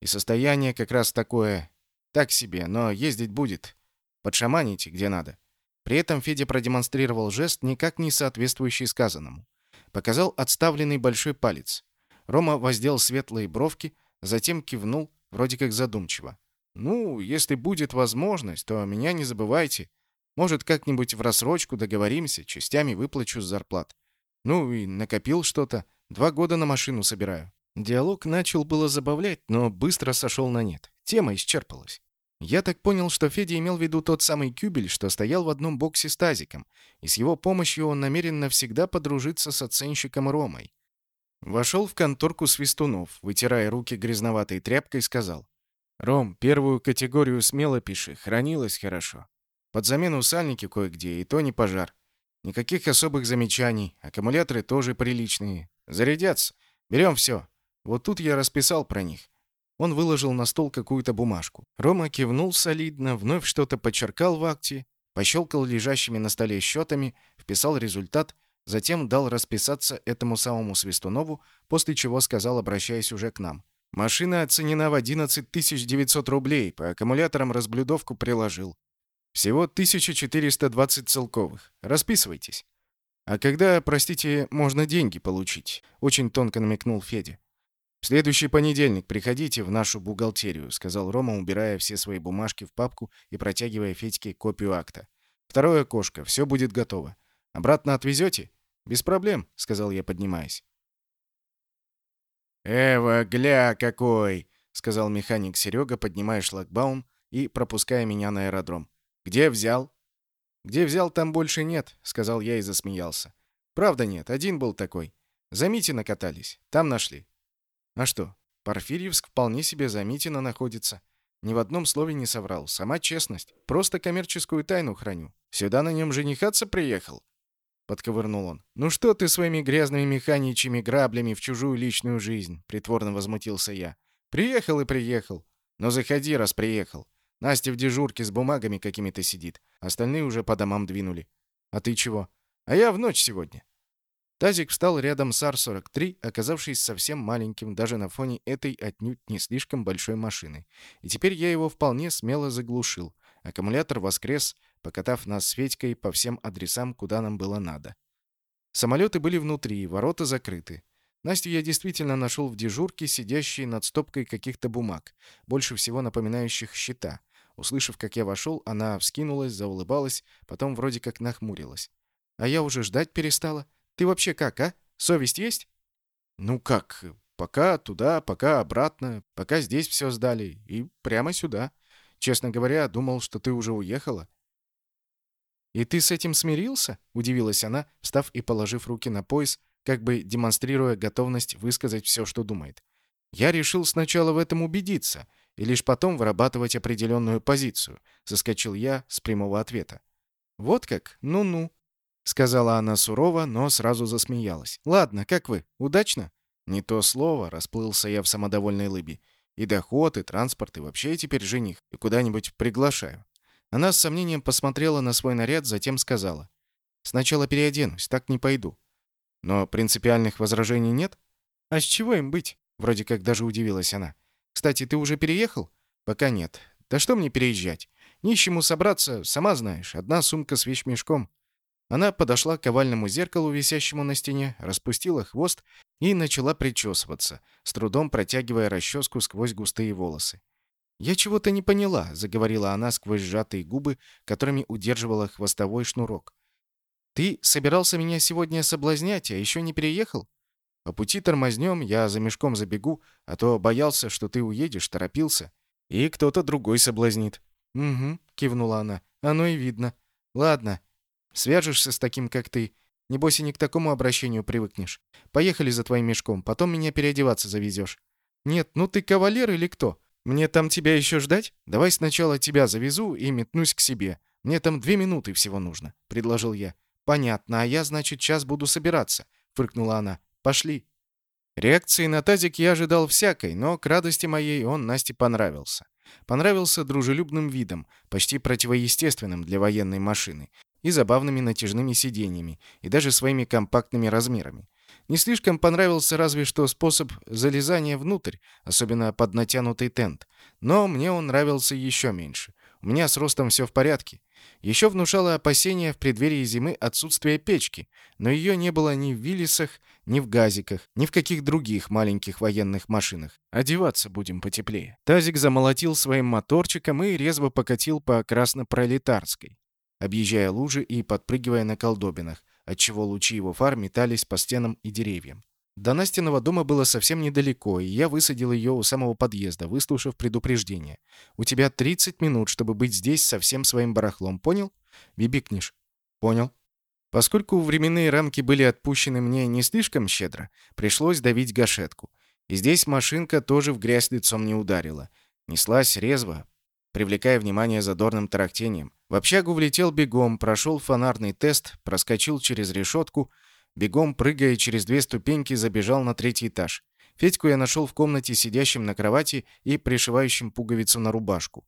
A: «И состояние как раз такое. Так себе, но ездить будет. Подшаманите, где надо». При этом Федя продемонстрировал жест, никак не соответствующий сказанному. Показал отставленный большой палец. Рома воздел светлые бровки, затем кивнул, вроде как задумчиво. «Ну, если будет возможность, то меня не забывайте. Может, как-нибудь в рассрочку договоримся, частями выплачу с зарплат. Ну и накопил что-то. Два года на машину собираю». Диалог начал было забавлять, но быстро сошел на нет. Тема исчерпалась. Я так понял, что Федя имел в виду тот самый кюбель, что стоял в одном боксе с тазиком, и с его помощью он намерен навсегда подружиться с оценщиком Ромой. Вошел в конторку Свистунов, вытирая руки грязноватой тряпкой, сказал. «Ром, первую категорию смело пиши, хранилось хорошо. Под замену сальники кое-где, и то не пожар. Никаких особых замечаний, аккумуляторы тоже приличные. Зарядятся. Берем все. Вот тут я расписал про них. Он выложил на стол какую-то бумажку. Рома кивнул солидно, вновь что-то подчеркал в акте, пощелкал лежащими на столе счетами, вписал результат, затем дал расписаться этому самому Свистунову, после чего сказал, обращаясь уже к нам. «Машина оценена в 11 900 рублей, по аккумуляторам разблюдовку приложил. Всего 1420 целковых. Расписывайтесь». «А когда, простите, можно деньги получить?» — очень тонко намекнул Федя. «В следующий понедельник приходите в нашу бухгалтерию», — сказал Рома, убирая все свои бумажки в папку и протягивая Федьке копию акта. «Второе окошко. Все будет готово. Обратно отвезете?» «Без проблем», — сказал я, поднимаясь. «Эва, гля какой!» — сказал механик Серега, поднимая шлагбаум и пропуская меня на аэродром. «Где взял?» «Где взял, там больше нет», — сказал я и засмеялся. «Правда нет, один был такой. За Митина катались. Там нашли. А что? Порфирьевск вполне себе за Митина находится. Ни в одном слове не соврал. Сама честность. Просто коммерческую тайну храню. Сюда на нем женихаться приехал?» Подковырнул он. «Ну что ты своими грязными механичьими граблями в чужую личную жизнь?» Притворно возмутился я. «Приехал и приехал. Но заходи, раз приехал. Настя в дежурке с бумагами какими-то сидит. Остальные уже по домам двинули. А ты чего? А я в ночь сегодня. Тазик встал рядом с Ар-43, оказавшись совсем маленьким даже на фоне этой отнюдь не слишком большой машины. И теперь я его вполне смело заглушил. Аккумулятор воскрес, покатав нас с Федькой по всем адресам, куда нам было надо. Самолеты были внутри, ворота закрыты. Настю я действительно нашел в дежурке, сидящей над стопкой каких-то бумаг, больше всего напоминающих счета. Услышав, как я вошел, она вскинулась, заулыбалась, потом вроде как нахмурилась. А я уже ждать перестала. Ты вообще как, а? Совесть есть?» «Ну как? Пока туда, пока обратно, пока здесь все сдали. И прямо сюда. Честно говоря, думал, что ты уже уехала». «И ты с этим смирился?» — удивилась она, встав и положив руки на пояс, как бы демонстрируя готовность высказать все, что думает. «Я решил сначала в этом убедиться, и лишь потом вырабатывать определенную позицию», — заскочил я с прямого ответа. «Вот как? Ну-ну сказала она сурово, но сразу засмеялась. Ладно, как вы? Удачно? Не то слово, расплылся я в самодовольной лыбе. И доход, и транспорт, и вообще теперь жених. И куда-нибудь приглашаю. Она с сомнением посмотрела на свой наряд, затем сказала: "Сначала переоденусь, так не пойду". Но принципиальных возражений нет? А с чего им быть? Вроде как даже удивилась она. Кстати, ты уже переехал? Пока нет. Да что мне переезжать? Нищему собраться, сама знаешь, одна сумка с вещмешком. Она подошла к овальному зеркалу, висящему на стене, распустила хвост и начала причесываться, с трудом протягивая расческу сквозь густые волосы. «Я чего-то не поняла», — заговорила она сквозь сжатые губы, которыми удерживала хвостовой шнурок. «Ты собирался меня сегодня соблазнять, а еще не переехал? По пути тормознем, я за мешком забегу, а то боялся, что ты уедешь, торопился. И кто-то другой соблазнит». «Угу», — кивнула она, — «оно и видно. Ладно, Свяжешься с таким, как ты. Небось и не к такому обращению привыкнешь. Поехали за твоим мешком, потом меня переодеваться завезешь. Нет, ну ты кавалер или кто? Мне там тебя еще ждать? Давай сначала тебя завезу и метнусь к себе. Мне там две минуты всего нужно», — предложил я. «Понятно, а я, значит, час буду собираться», — фыркнула она. «Пошли». Реакции на тазик я ожидал всякой, но к радости моей он Насте понравился. Понравился дружелюбным видом, почти противоестественным для военной машины, и забавными натяжными сиденьями, и даже своими компактными размерами. Не слишком понравился разве что способ залезания внутрь, особенно под натянутый тент. Но мне он нравился еще меньше. У меня с ростом все в порядке. Еще внушало опасения в преддверии зимы отсутствие печки, но ее не было ни в Виллисах, ни в газиках, ни в каких других маленьких военных машинах. Одеваться будем потеплее. Тазик замолотил своим моторчиком и резво покатил по Краснопролетарской, объезжая лужи и подпрыгивая на колдобинах, отчего лучи его фар метались по стенам и деревьям. До Настиного дома было совсем недалеко, и я высадил ее у самого подъезда, выслушав предупреждение. «У тебя 30 минут, чтобы быть здесь со всем своим барахлом, понял?» «Бибикнешь». «Понял». Поскольку временные рамки были отпущены мне не слишком щедро, пришлось давить гашетку. И здесь машинка тоже в грязь лицом не ударила. Неслась резво, привлекая внимание задорным тарахтением. В общагу влетел бегом, прошел фонарный тест, проскочил через решетку — Бегом, прыгая через две ступеньки, забежал на третий этаж. Федьку я нашел в комнате, сидящим на кровати и пришивающим пуговицу на рубашку.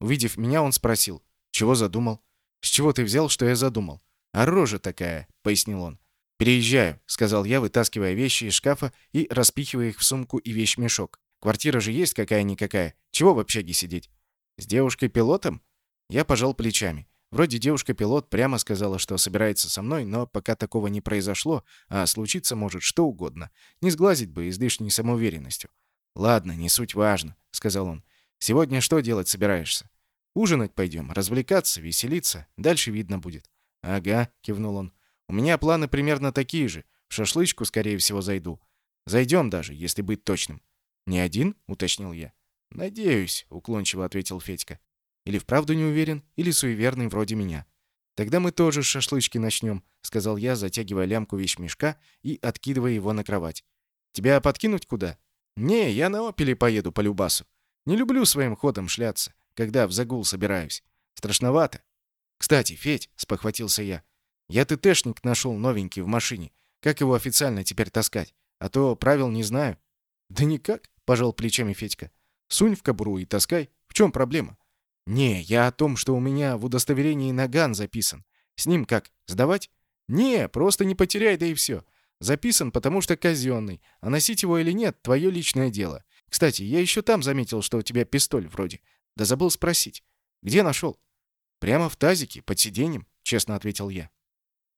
A: Увидев меня, он спросил, «Чего задумал?» «С чего ты взял, что я задумал?» «А рожа такая», — пояснил он. «Переезжаю», — сказал я, вытаскивая вещи из шкафа и распихивая их в сумку и вещмешок. «Квартира же есть какая-никакая. Чего в общаге сидеть?» «С девушкой-пилотом?» Я пожал плечами. Вроде девушка-пилот прямо сказала, что собирается со мной, но пока такого не произошло, а случиться может что угодно. Не сглазить бы излишней самоуверенностью. «Ладно, не суть важно», — сказал он. «Сегодня что делать собираешься?» «Ужинать пойдем, развлекаться, веселиться. Дальше видно будет». «Ага», — кивнул он. «У меня планы примерно такие же. В шашлычку, скорее всего, зайду. Зайдем даже, если быть точным». «Не один?» — уточнил я. «Надеюсь», — уклончиво ответил Федька. Или вправду не уверен, или суеверный вроде меня. Тогда мы тоже шашлычки начнем, сказал я, затягивая лямку вещмешка и откидывая его на кровать. Тебя подкинуть куда? Не, я на опеле поеду по Любасу. Не люблю своим ходом шляться, когда в загул собираюсь. Страшновато. Кстати, Федь, спохватился я. Я ТТшник нашел новенький в машине. Как его официально теперь таскать? А то правил не знаю. Да никак, пожал плечами Федька. Сунь в кобуру и таскай. В чем проблема? «Не, я о том, что у меня в удостоверении Наган записан. С ним как, сдавать?» «Не, просто не потеряй, да и все. Записан, потому что казенный, а носить его или нет — твое личное дело. Кстати, я еще там заметил, что у тебя пистоль вроде. Да забыл спросить. Где нашел?» «Прямо в тазике, под сиденьем», — честно ответил я.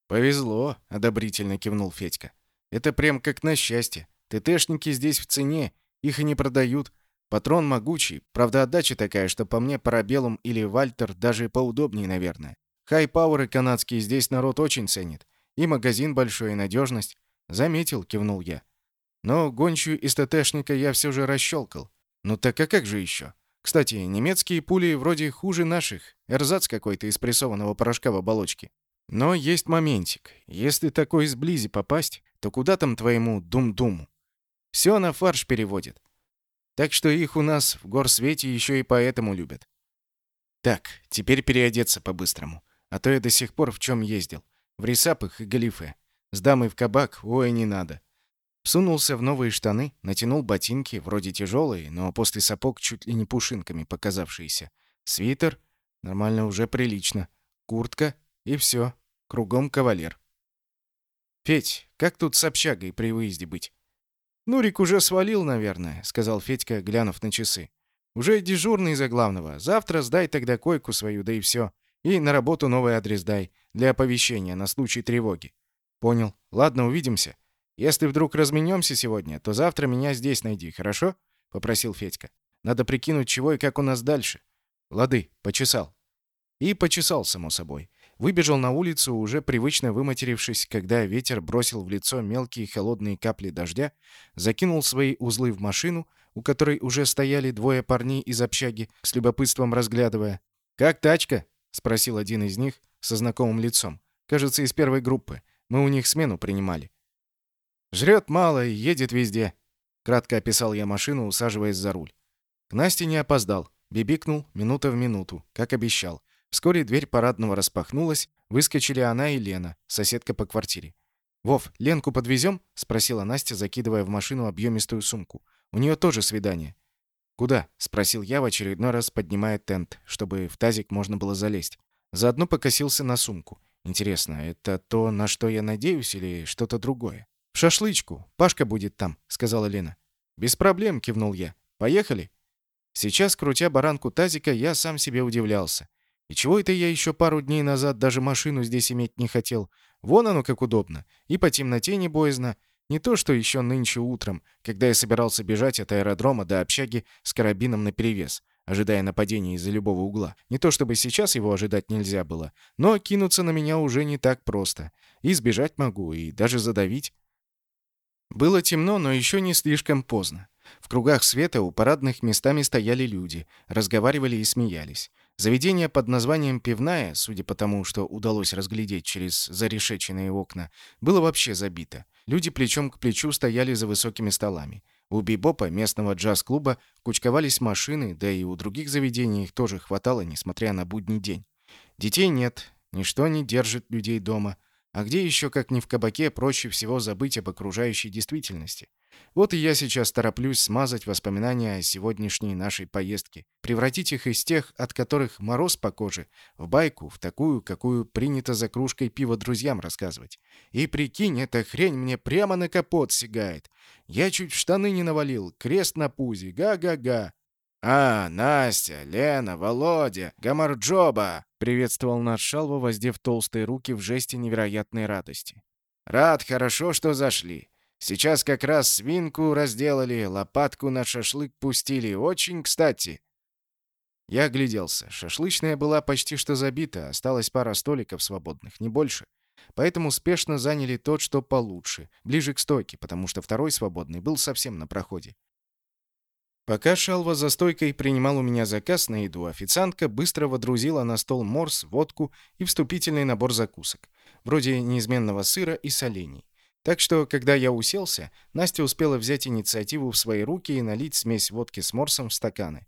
A: «Повезло», — одобрительно кивнул Федька. «Это прям как на счастье. ТТшники здесь в цене, их и не продают. Патрон могучий, правда отдача такая, что по мне Парабеллум или Вальтер даже поудобнее, наверное. Хай-пауэры канадские здесь народ очень ценит. И магазин большой, и надежность. Заметил, кивнул я. Но гончую из ТТшника я все же расщелкал. Ну так а как же еще? Кстати, немецкие пули вроде хуже наших. Эрзац какой-то из прессованного порошка в оболочке. Но есть моментик. Если такой сблизи попасть, то куда там твоему дум-думу? Все на фарш переводит. Так что их у нас в горсвете еще и поэтому любят. Так, теперь переодеться по-быстрому. А то я до сих пор в чем ездил. В рисапах и галифе. С дамой в кабак, ой, не надо. Всунулся в новые штаны, натянул ботинки, вроде тяжелые, но после сапог чуть ли не пушинками показавшиеся. Свитер, нормально уже прилично. Куртка и все. Кругом кавалер. «Федь, как тут с общагой при выезде быть?» «Нурик уже свалил, наверное», — сказал Федька, глянув на часы. «Уже дежурный за главного. Завтра сдай тогда койку свою, да и все. И на работу новый адрес дай, для оповещения, на случай тревоги». «Понял. Ладно, увидимся. Если вдруг разменемся сегодня, то завтра меня здесь найди, хорошо?» — попросил Федька. «Надо прикинуть, чего и как у нас дальше». «Лады, почесал». И почесал, само собой. Выбежал на улицу, уже привычно выматерившись, когда ветер бросил в лицо мелкие холодные капли дождя, закинул свои узлы в машину, у которой уже стояли двое парней из общаги, с любопытством разглядывая. «Как тачка?» — спросил один из них со знакомым лицом. «Кажется, из первой группы. Мы у них смену принимали». «Жрет мало и едет везде», — кратко описал я машину, усаживаясь за руль. К Насте не опоздал. Бибикнул минута в минуту, как обещал. Вскоре дверь парадного распахнулась, выскочили она и Лена, соседка по квартире. «Вов, Ленку подвезем?» — спросила Настя, закидывая в машину объемистую сумку. «У нее тоже свидание». «Куда?» — спросил я в очередной раз, поднимая тент, чтобы в тазик можно было залезть. Заодно покосился на сумку. Интересно, это то, на что я надеюсь, или что-то другое? «В шашлычку. Пашка будет там», — сказала Лена. «Без проблем», — кивнул я. «Поехали?» Сейчас, крутя баранку тазика, я сам себе удивлялся. И чего это я еще пару дней назад даже машину здесь иметь не хотел? Вон оно как удобно. И по темноте не боязно. Не то, что еще нынче утром, когда я собирался бежать от аэродрома до общаги с карабином наперевес, ожидая нападения из-за любого угла. Не то чтобы сейчас его ожидать нельзя было, но кинуться на меня уже не так просто. И сбежать могу, и даже задавить. Было темно, но еще не слишком поздно. В кругах света у парадных местами стояли люди, разговаривали и смеялись. Заведение под названием «Пивная», судя по тому, что удалось разглядеть через зарешеченные окна, было вообще забито. Люди плечом к плечу стояли за высокими столами. У бибопа, местного джаз-клуба, кучковались машины, да и у других заведений их тоже хватало, несмотря на будний день. Детей нет, ничто не держит людей дома – а где еще, как ни в кабаке, проще всего забыть об окружающей действительности? Вот и я сейчас тороплюсь смазать воспоминания о сегодняшней нашей поездке, превратить их из тех, от которых мороз по коже, в байку, в такую, какую принято за кружкой пива друзьям рассказывать. И прикинь, эта хрень мне прямо на капот сигает. Я чуть в штаны не навалил, крест на пузе, га-га-га. «А, Настя, Лена, Володя, Гамарджоба!» — приветствовал наш Шалва, воздев толстые руки в жесте невероятной радости. «Рад, хорошо, что зашли. Сейчас как раз свинку разделали, лопатку на шашлык пустили. Очень кстати». Я огляделся. Шашлычная была почти что забита, осталось пара столиков свободных, не больше. Поэтому спешно заняли тот, что получше, ближе к стойке, потому что второй свободный был совсем на проходе. Пока Шалва за стойкой принимал у меня заказ на еду, официантка быстро водрузила на стол морс, водку и вступительный набор закусок, вроде неизменного сыра и солений. Так что, когда я уселся, Настя успела взять инициативу в свои руки и налить смесь водки с морсом в стаканы.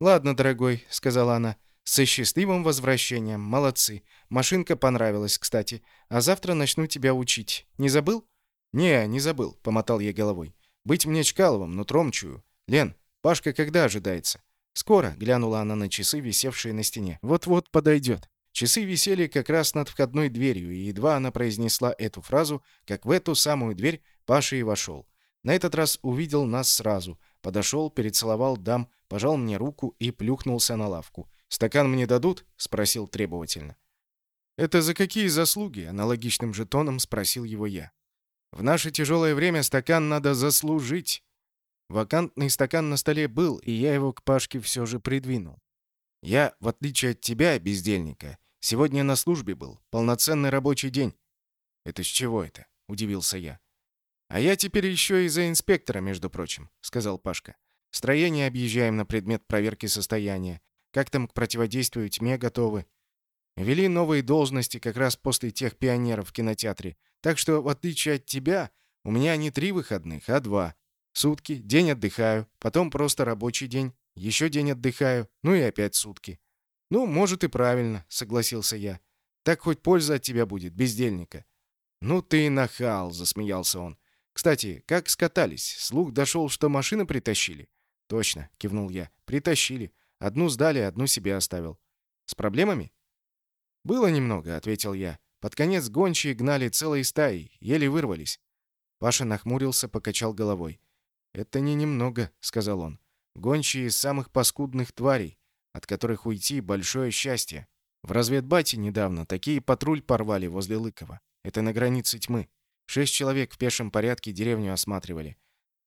A: «Ладно, дорогой», — сказала она, — «со счастливым возвращением, молодцы. Машинка понравилась, кстати. А завтра начну тебя учить. Не забыл?» «Не, не забыл», — помотал я головой. «Быть мне Чкаловым, нутром чую. «Лен, Пашка когда ожидается?» «Скоро», — глянула она на часы, висевшие на стене. «Вот-вот подойдет». Часы висели как раз над входной дверью, и едва она произнесла эту фразу, как в эту самую дверь Паша и вошел. На этот раз увидел нас сразу. Подошел, перецеловал дам, пожал мне руку и плюхнулся на лавку. «Стакан мне дадут?» — спросил требовательно. «Это за какие заслуги?» — аналогичным же тоном спросил его я. «В наше тяжелое время стакан надо заслужить», Вакантный стакан на столе был, и я его к Пашке все же придвинул. Я, в отличие от тебя, бездельника, сегодня на службе был. Полноценный рабочий день. Это с чего это? Удивился я. А я теперь еще и за инспектора, между прочим, сказал Пашка. Строение объезжаем на предмет проверки состояния. Как там к противодействию тьме готовы? Вели новые должности как раз после тех пионеров в кинотеатре. Так что, в отличие от тебя, у меня не три выходных, а два. Сутки, день отдыхаю, потом просто рабочий день, еще день отдыхаю, ну и опять сутки. Ну, может и правильно, согласился я. Так хоть польза от тебя будет, бездельника. Ну ты нахал, засмеялся он. Кстати, как скатались? Слух дошел, что машины притащили. Точно, кивнул я. Притащили. Одну сдали, одну себе оставил. С проблемами? Было немного, ответил я. Под конец гончие гнали целые стаи, еле вырвались. Паша нахмурился, покачал головой. «Это не немного», — сказал он. «Гончие из самых паскудных тварей, от которых уйти — большое счастье. В разведбате недавно такие патруль порвали возле Лыкова. Это на границе тьмы. Шесть человек в пешем порядке деревню осматривали.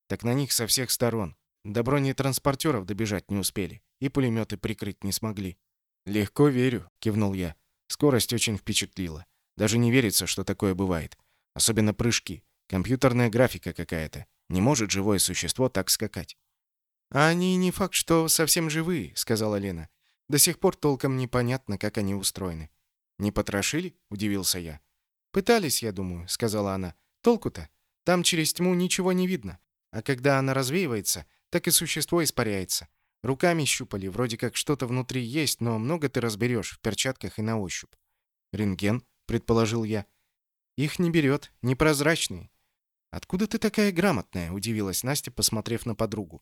A: Так на них со всех сторон. До бронетранспортеров добежать не успели. И пулеметы прикрыть не смогли. «Легко верю», — кивнул я. Скорость очень впечатлила. Даже не верится, что такое бывает. Особенно прыжки. Компьютерная графика какая-то. Не может живое существо так скакать. «А они не факт, что совсем живые», — сказала Лена. «До сих пор толком непонятно, как они устроены». «Не потрошили?» — удивился я. «Пытались, я думаю», — сказала она. «Толку-то? Там через тьму ничего не видно. А когда она развеивается, так и существо испаряется. Руками щупали, вроде как что-то внутри есть, но много ты разберешь в перчатках и на ощупь. Рентген, предположил я. Их не берет, непрозрачные. Откуда ты такая грамотная? удивилась Настя, посмотрев на подругу.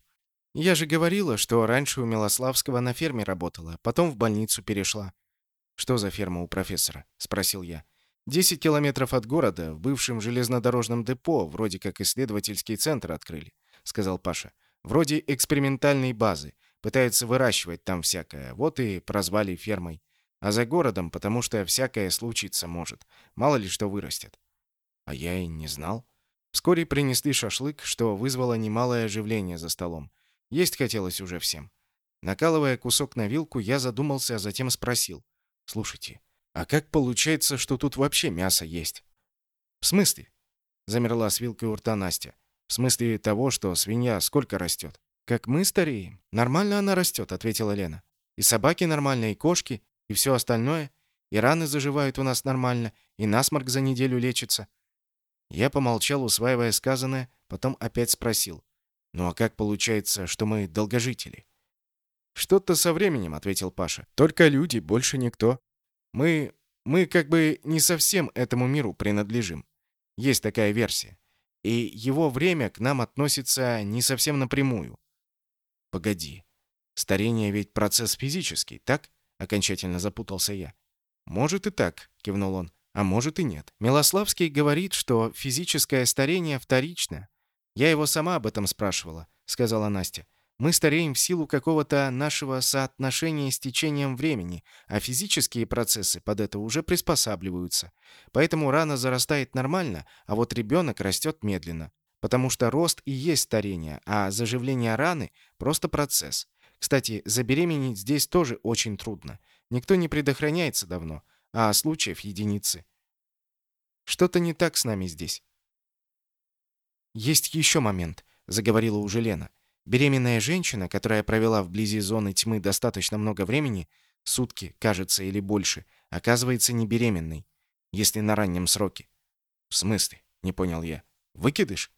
A: Я же говорила, что раньше у Милославского на ферме работала, потом в больницу перешла. Что за ферма у профессора? спросил я. Десять километров от города, в бывшем железнодорожном депо, вроде как исследовательский центр открыли, сказал Паша. Вроде экспериментальной базы. Пытаются выращивать там всякое. Вот и прозвали фермой. А за городом, потому что всякое случиться может. Мало ли что вырастет. А я и не знал. Вскоре принесли шашлык, что вызвало немалое оживление за столом. Есть хотелось уже всем. Накалывая кусок на вилку, я задумался, а затем спросил. «Слушайте, а как получается, что тут вообще мясо есть? В смысле? Замерла с вилкой у рта Настя. В смысле того, что свинья сколько растет? Как мы стареем. Нормально она растет, ответила Лена. И собаки нормальные, и кошки, и все остальное. И раны заживают у нас нормально, и насморк за неделю лечится. Я помолчал, усваивая сказанное, потом опять спросил. «Ну а как получается, что мы долгожители?» «Что-то со временем», — ответил Паша. «Только люди, больше никто. Мы... мы как бы не совсем этому миру принадлежим. Есть такая версия. И его время к нам относится не совсем напрямую. Погоди. Старение ведь процесс физический, так? Окончательно запутался я. Может и так, кивнул он. А может и нет. Милославский говорит, что физическое старение вторично. Я его сама об этом спрашивала, сказала Настя. Мы стареем в силу какого-то нашего соотношения с течением времени, а физические процессы под это уже приспосабливаются. Поэтому рана зарастает нормально, а вот ребенок растет медленно. Потому что рост и есть старение, а заживление раны – просто процесс. Кстати, забеременеть здесь тоже очень трудно. Никто не предохраняется давно, а случаев единицы. Что-то не так с нами здесь. «Есть еще момент», — заговорила уже Лена. Беременная женщина, которая провела вблизи зоны тьмы достаточно много времени, сутки, кажется, или больше, оказывается не беременной, если на раннем сроке. В смысле? Не понял я. Выкидыш?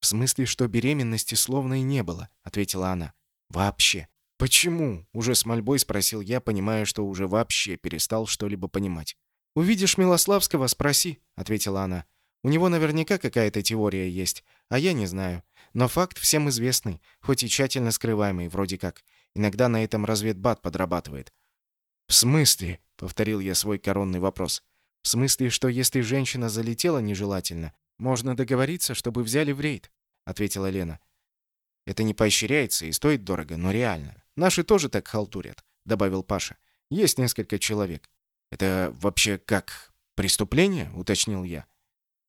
A: В смысле, что беременности словно и не было, ответила она. Вообще. Почему? Уже с мольбой спросил я, понимая, что уже вообще перестал что-либо понимать. Увидишь Милославского, спроси, ответила она. У него наверняка какая-то теория есть, а я не знаю. Но факт всем известный, хоть и тщательно скрываемый, вроде как. Иногда на этом разведбат подрабатывает. «В смысле?» — повторил я свой коронный вопрос. «В смысле, что если женщина залетела нежелательно, можно договориться, чтобы взяли в рейд», — ответила Лена. «Это не поощряется и стоит дорого, но реально. Наши тоже так халтурят», — добавил Паша. «Есть несколько человек». «Это вообще как преступление?» — уточнил я.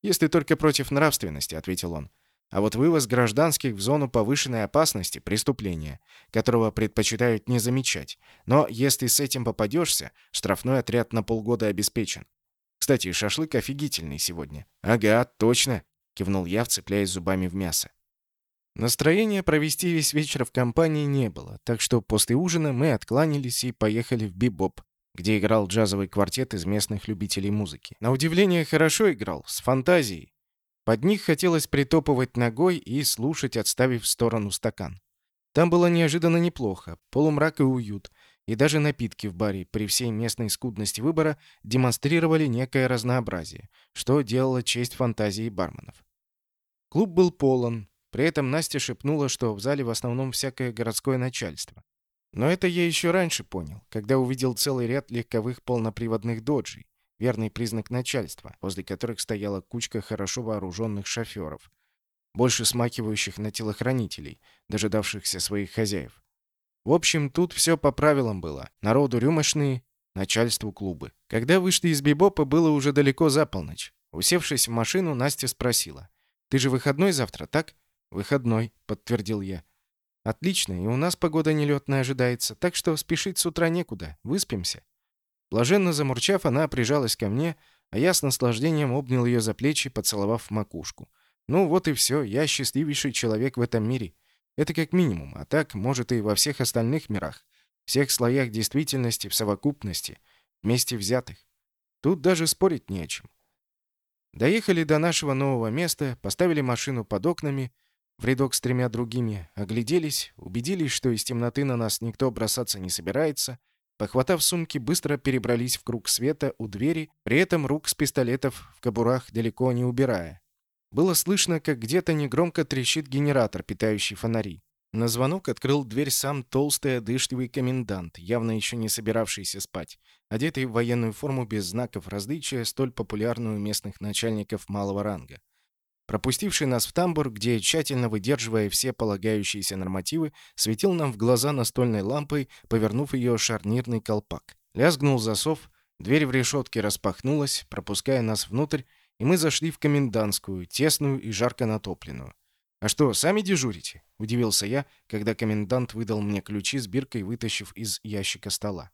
A: «Если только против нравственности», — ответил он. А вот вывоз гражданских в зону повышенной опасности – преступление, которого предпочитают не замечать. Но если с этим попадешься, штрафной отряд на полгода обеспечен. Кстати, шашлык офигительный сегодня. Ага, точно, кивнул я, вцепляясь зубами в мясо. Настроения провести весь вечер в компании не было, так что после ужина мы откланялись и поехали в бибоп, где играл джазовый квартет из местных любителей музыки. На удивление хорошо играл, с фантазией, под них хотелось притопывать ногой и слушать, отставив в сторону стакан. Там было неожиданно неплохо, полумрак и уют, и даже напитки в баре при всей местной скудности выбора демонстрировали некое разнообразие, что делало честь фантазии барменов. Клуб был полон, при этом Настя шепнула, что в зале в основном всякое городское начальство. Но это я еще раньше понял, когда увидел целый ряд легковых полноприводных доджей, верный признак начальства, возле которых стояла кучка хорошо вооруженных шоферов, больше смакивающих на телохранителей, дожидавшихся своих хозяев. В общем, тут все по правилам было. Народу рюмочные, начальству клубы. Когда вышли из бибопа, было уже далеко за полночь. Усевшись в машину, Настя спросила. «Ты же выходной завтра, так?» «Выходной», — подтвердил я. «Отлично, и у нас погода нелетная ожидается, так что спешить с утра некуда. Выспимся». Блаженно замурчав, она прижалась ко мне, а я с наслаждением обнял ее за плечи, поцеловав макушку. Ну вот и все, я счастливейший человек в этом мире. Это как минимум, а так, может, и во всех остальных мирах. Всех слоях действительности в совокупности, вместе взятых. Тут даже спорить не о чем. Доехали до нашего нового места, поставили машину под окнами, в рядок с тремя другими, огляделись, убедились, что из темноты на нас никто бросаться не собирается, похватав сумки, быстро перебрались в круг света у двери, при этом рук с пистолетов в кобурах далеко не убирая. Было слышно, как где-то негромко трещит генератор, питающий фонари. На звонок открыл дверь сам толстый, одышливый комендант, явно еще не собиравшийся спать, одетый в военную форму без знаков различия, столь популярную у местных начальников малого ранга. Пропустивший нас в тамбур, где, тщательно выдерживая все полагающиеся нормативы, светил нам в глаза настольной лампой, повернув ее шарнирный колпак. Лязгнул засов, дверь в решетке распахнулась, пропуская нас внутрь, и мы зашли в комендантскую, тесную и жарко натопленную. «А что, сами дежурите?» — удивился я, когда комендант выдал мне ключи с биркой, вытащив из ящика стола.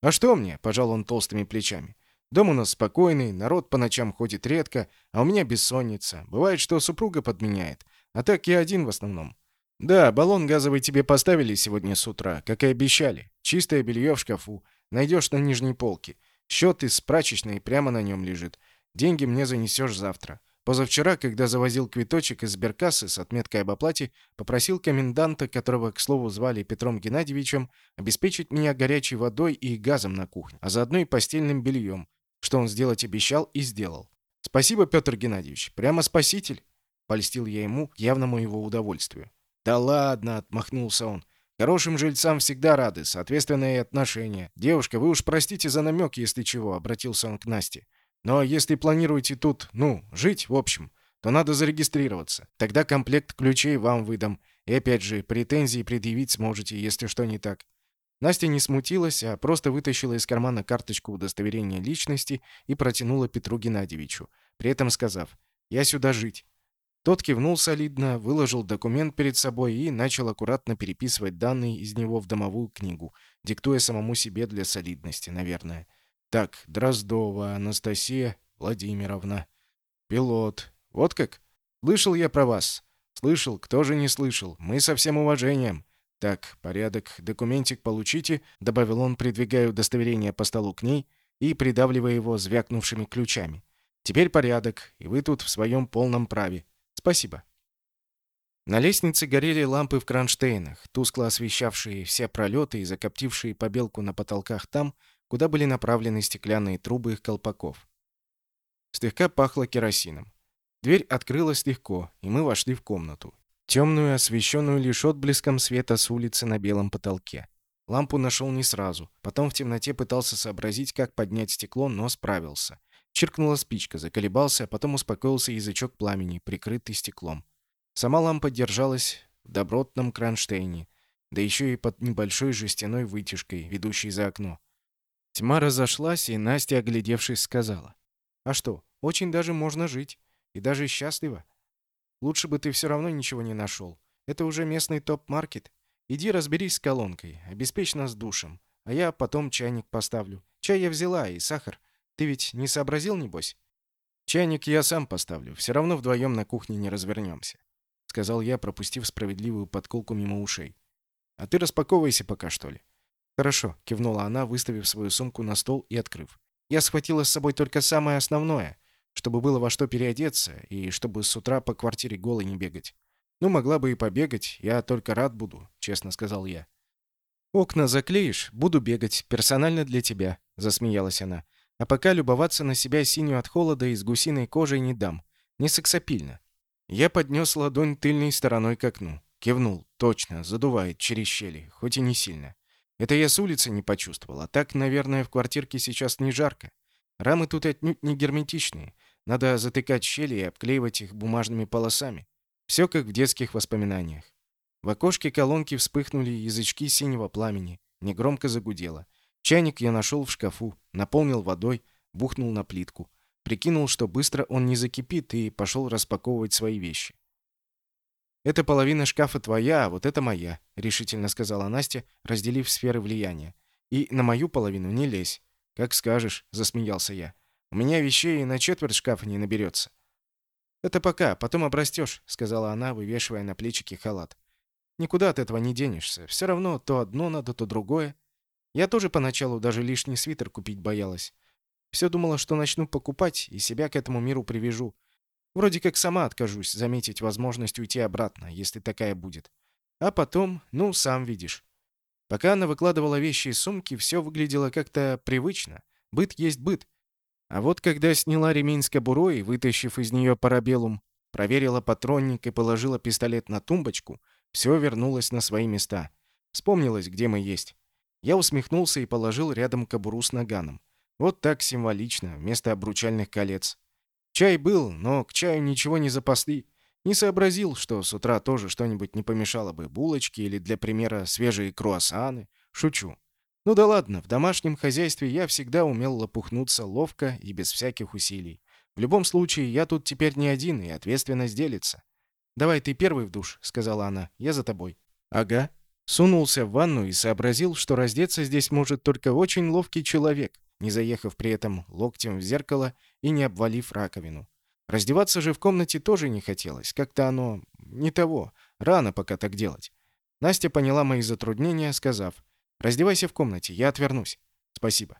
A: «А что мне?» — пожал он толстыми плечами. «Дом у нас спокойный, народ по ночам ходит редко, а у меня бессонница. Бывает, что супруга подменяет, а так я один в основном. Да, баллон газовый тебе поставили сегодня с утра, как и обещали. Чистое белье в шкафу. Найдешь на нижней полке. Счет из прачечной прямо на нем лежит. Деньги мне занесешь завтра. Позавчера, когда завозил квиточек из сберкассы с отметкой об оплате, попросил коменданта, которого, к слову, звали Петром Геннадьевичем, обеспечить меня горячей водой и газом на кухне, а заодно и постельным бельем, что он сделать обещал и сделал. «Спасибо, Петр Геннадьевич, прямо спаситель!» — польстил я ему явному его удовольствию. «Да ладно!» — отмахнулся он. «Хорошим жильцам всегда рады, соответственно, и отношения. Девушка, вы уж простите за намек, если чего», — обратился он к Насте. Но если планируете тут, ну, жить, в общем, то надо зарегистрироваться. Тогда комплект ключей вам выдам. И опять же, претензии предъявить сможете, если что не так. Настя не смутилась, а просто вытащила из кармана карточку удостоверения личности и протянула Петру Геннадьевичу, при этом сказав «Я сюда жить». Тот кивнул солидно, выложил документ перед собой и начал аккуратно переписывать данные из него в домовую книгу, диктуя самому себе для солидности, наверное. Так, Дроздова Анастасия Владимировна. Пилот. Вот как? Слышал я про вас. Слышал, кто же не слышал. Мы со всем уважением. Так, порядок, документик получите, добавил он, придвигая удостоверение по столу к ней и придавливая его звякнувшими ключами. Теперь порядок, и вы тут в своем полном праве. Спасибо. На лестнице горели лампы в кронштейнах, тускло освещавшие все пролеты и закоптившие побелку на потолках там, куда были направлены стеклянные трубы их колпаков. Слегка пахло керосином. Дверь открылась легко, и мы вошли в комнату. Темную, освещенную лишь отблеском света с улицы на белом потолке. Лампу нашел не сразу. Потом в темноте пытался сообразить, как поднять стекло, но справился. Чиркнула спичка, заколебался, а потом успокоился язычок пламени, прикрытый стеклом. Сама лампа держалась в добротном кронштейне, да еще и под небольшой жестяной вытяжкой, ведущей за окно. Тьма разошлась, и Настя, оглядевшись, сказала. «А что, очень даже можно жить. И даже счастливо. Лучше бы ты все равно ничего не нашел. Это уже местный топ-маркет. Иди разберись с колонкой, обеспечь нас душем. А я потом чайник поставлю. Чай я взяла, и сахар. Ты ведь не сообразил, небось?» «Чайник я сам поставлю. Все равно вдвоем на кухне не развернемся», — сказал я, пропустив справедливую подколку мимо ушей. «А ты распаковывайся пока, что ли». «Хорошо», — кивнула она, выставив свою сумку на стол и открыв. «Я схватила с собой только самое основное, чтобы было во что переодеться и чтобы с утра по квартире голой не бегать. Ну, могла бы и побегать, я только рад буду», — честно сказал я. «Окна заклеишь, буду бегать, персонально для тебя», — засмеялась она. «А пока любоваться на себя синюю от холода и с гусиной кожей не дам. Не сексапильно». Я поднес ладонь тыльной стороной к окну. Кивнул. Точно, задувает через щели, хоть и не сильно. Это я с улицы не почувствовал, а так, наверное, в квартирке сейчас не жарко. Рамы тут отнюдь не герметичные. Надо затыкать щели и обклеивать их бумажными полосами. Все как в детских воспоминаниях. В окошке колонки вспыхнули язычки синего пламени. Негромко загудело. Чайник я нашел в шкафу, наполнил водой, бухнул на плитку. Прикинул, что быстро он не закипит, и пошел распаковывать свои вещи. «Эта половина шкафа твоя, а вот это моя», — решительно сказала Настя, разделив сферы влияния. «И на мою половину не лезь». «Как скажешь», — засмеялся я. «У меня вещей и на четверть шкафа не наберется». «Это пока, потом обрастешь», — сказала она, вывешивая на плечики халат. «Никуда от этого не денешься. Все равно то одно надо, то другое. Я тоже поначалу даже лишний свитер купить боялась. Все думала, что начну покупать и себя к этому миру привяжу. Вроде как сама откажусь заметить возможность уйти обратно, если такая будет. А потом, ну, сам видишь. Пока она выкладывала вещи из сумки, все выглядело как-то привычно. Быт есть быт. А вот когда сняла ремень с кобурой, вытащив из нее парабеллум, проверила патронник и положила пистолет на тумбочку, все вернулось на свои места. Вспомнилось, где мы есть. Я усмехнулся и положил рядом кобуру с наганом. Вот так символично, вместо обручальных колец. Чай был, но к чаю ничего не запасли. Не сообразил, что с утра тоже что-нибудь не помешало бы. Булочки или, для примера, свежие круассаны. Шучу. Ну да ладно, в домашнем хозяйстве я всегда умел лопухнуться ловко и без всяких усилий. В любом случае, я тут теперь не один, и ответственность делится. «Давай ты первый в душ», — сказала она. «Я за тобой». «Ага». Сунулся в ванну и сообразил, что раздеться здесь может только очень ловкий человек, не заехав при этом локтем в зеркало и не обвалив раковину. Раздеваться же в комнате тоже не хотелось. Как-то оно... не того. Рано пока так делать. Настя поняла мои затруднения, сказав, «Раздевайся в комнате, я отвернусь». «Спасибо».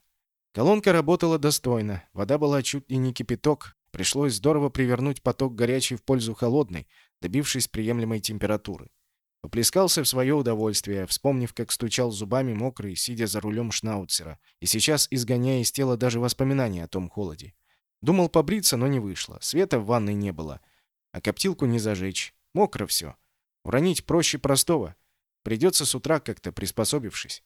A: Колонка работала достойно. Вода была чуть ли не кипяток. Пришлось здорово привернуть поток горячей в пользу холодной, добившись приемлемой температуры. Поплескался в свое удовольствие, вспомнив, как стучал зубами мокрый, сидя за рулем шнауцера, и сейчас изгоняя из тела даже воспоминания о том холоде. Думал побриться, но не вышло. Света в ванной не было. А коптилку не зажечь. Мокро все. Уронить проще простого. Придется с утра как-то приспособившись.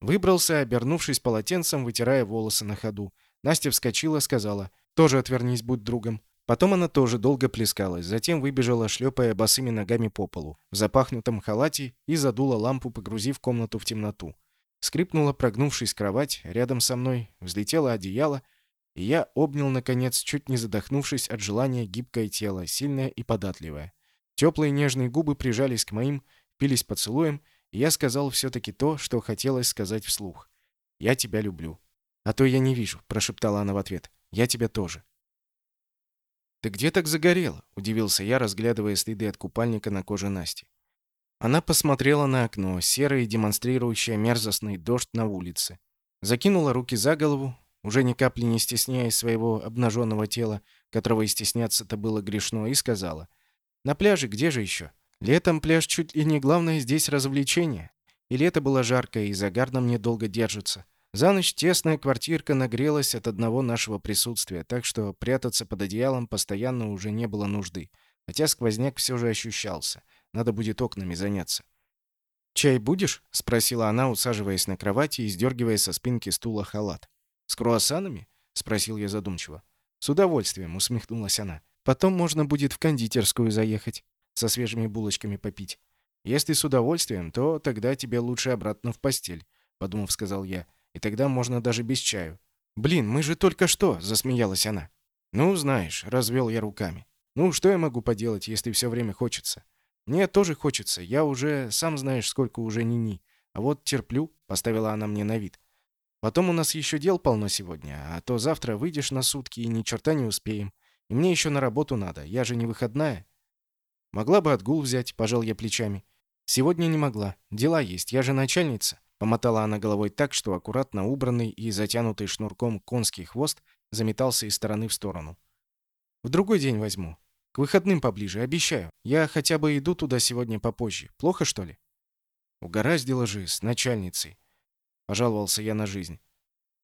A: Выбрался, обернувшись полотенцем, вытирая волосы на ходу. Настя вскочила, сказала, «Тоже отвернись, будь другом». Потом она тоже долго плескалась, затем выбежала, шлепая босыми ногами по полу, в запахнутом халате и задула лампу, погрузив комнату в темноту. Скрипнула, прогнувшись кровать, рядом со мной, взлетело одеяло, и я обнял, наконец, чуть не задохнувшись от желания гибкое тело, сильное и податливое. Теплые нежные губы прижались к моим, пились поцелуем, и я сказал все-таки то, что хотелось сказать вслух. «Я тебя люблю». «А то я не вижу», — прошептала она в ответ. «Я тебя тоже». «Ты где так загорела?» — удивился я, разглядывая следы от купальника на коже Насти. Она посмотрела на окно, серое, демонстрирующее мерзостный дождь на улице. Закинула руки за голову, уже ни капли не стесняясь своего обнаженного тела, которого и стесняться-то было грешно, и сказала. «На пляже где же еще? Летом пляж чуть ли не главное здесь развлечение. И лето было жаркое, и загар на мне долго держится. За ночь тесная квартирка нагрелась от одного нашего присутствия, так что прятаться под одеялом постоянно уже не было нужды. Хотя сквозняк все же ощущался. Надо будет окнами заняться. «Чай будешь?» — спросила она, усаживаясь на кровати и сдергивая со спинки стула халат. «С круассанами?» — спросил я задумчиво. «С удовольствием», — усмехнулась она. «Потом можно будет в кондитерскую заехать, со свежими булочками попить. Если с удовольствием, то тогда тебе лучше обратно в постель», — подумав, сказал я. И тогда можно даже без чаю. «Блин, мы же только что!» — засмеялась она. «Ну, знаешь», — развел я руками. «Ну, что я могу поделать, если все время хочется? Мне тоже хочется. Я уже, сам знаешь, сколько уже ни-ни. А вот терплю», — поставила она мне на вид. «Потом у нас еще дел полно сегодня, а то завтра выйдешь на сутки и ни черта не успеем. И мне еще на работу надо, я же не выходная». «Могла бы отгул взять», — пожал я плечами. «Сегодня не могла. Дела есть, я же начальница». Помотала она головой так, что аккуратно убранный и затянутый шнурком конский хвост заметался из стороны в сторону. «В другой день возьму. К выходным поближе, обещаю. Я хотя бы иду туда сегодня попозже. Плохо, что ли?» «Угораздило же, с начальницей», — пожаловался я на жизнь.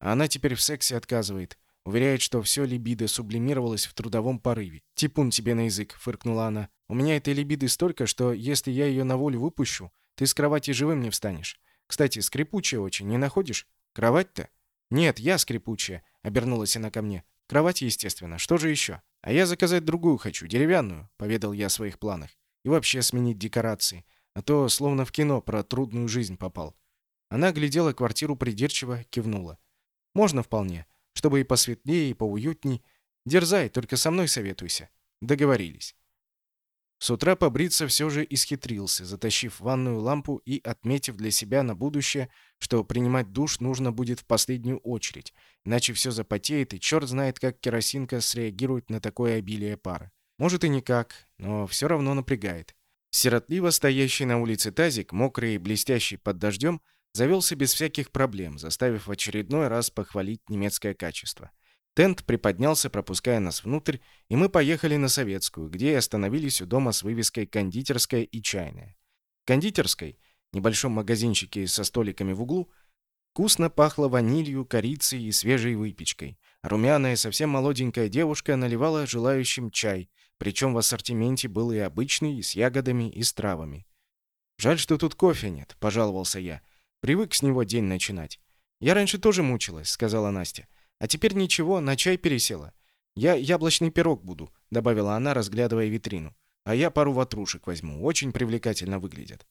A: А она теперь в сексе отказывает. Уверяет, что все либидо сублимировалось в трудовом порыве. «Типун тебе на язык», — фыркнула она. «У меня этой либиды столько, что если я ее на волю выпущу, ты с кровати живым не встанешь. Кстати, скрипучая очень, не находишь? Кровать-то? Нет, я скрипучая, обернулась она ко мне. Кровать, естественно. Что же еще? А я заказать другую хочу, деревянную, поведал я о своих планах. И вообще сменить декорации, а то словно в кино про трудную жизнь попал. Она глядела квартиру придирчиво, кивнула. Можно вполне, чтобы и посветлее, и поуютней. Дерзай, только со мной советуйся. Договорились. С утра побриться все же исхитрился, затащив ванную лампу и отметив для себя на будущее, что принимать душ нужно будет в последнюю очередь, иначе все запотеет, и черт знает, как керосинка среагирует на такое обилие пара. Может и никак, но все равно напрягает. Сиротливо стоящий на улице тазик, мокрый и блестящий под дождем, завелся без всяких проблем, заставив в очередной раз похвалить немецкое качество. Тент приподнялся, пропуская нас внутрь, и мы поехали на Советскую, где и остановились у дома с вывеской «Кондитерская и чайная». В кондитерской, небольшом магазинчике со столиками в углу, вкусно пахло ванилью, корицей и свежей выпечкой. Румяная, совсем молоденькая девушка наливала желающим чай, причем в ассортименте был и обычный, и с ягодами, и с травами. «Жаль, что тут кофе нет», — пожаловался я. «Привык с него день начинать». «Я раньше тоже мучилась», — сказала Настя. «А теперь ничего, на чай пересела. Я яблочный пирог буду», — добавила она, разглядывая витрину. «А я пару ватрушек возьму, очень привлекательно выглядят».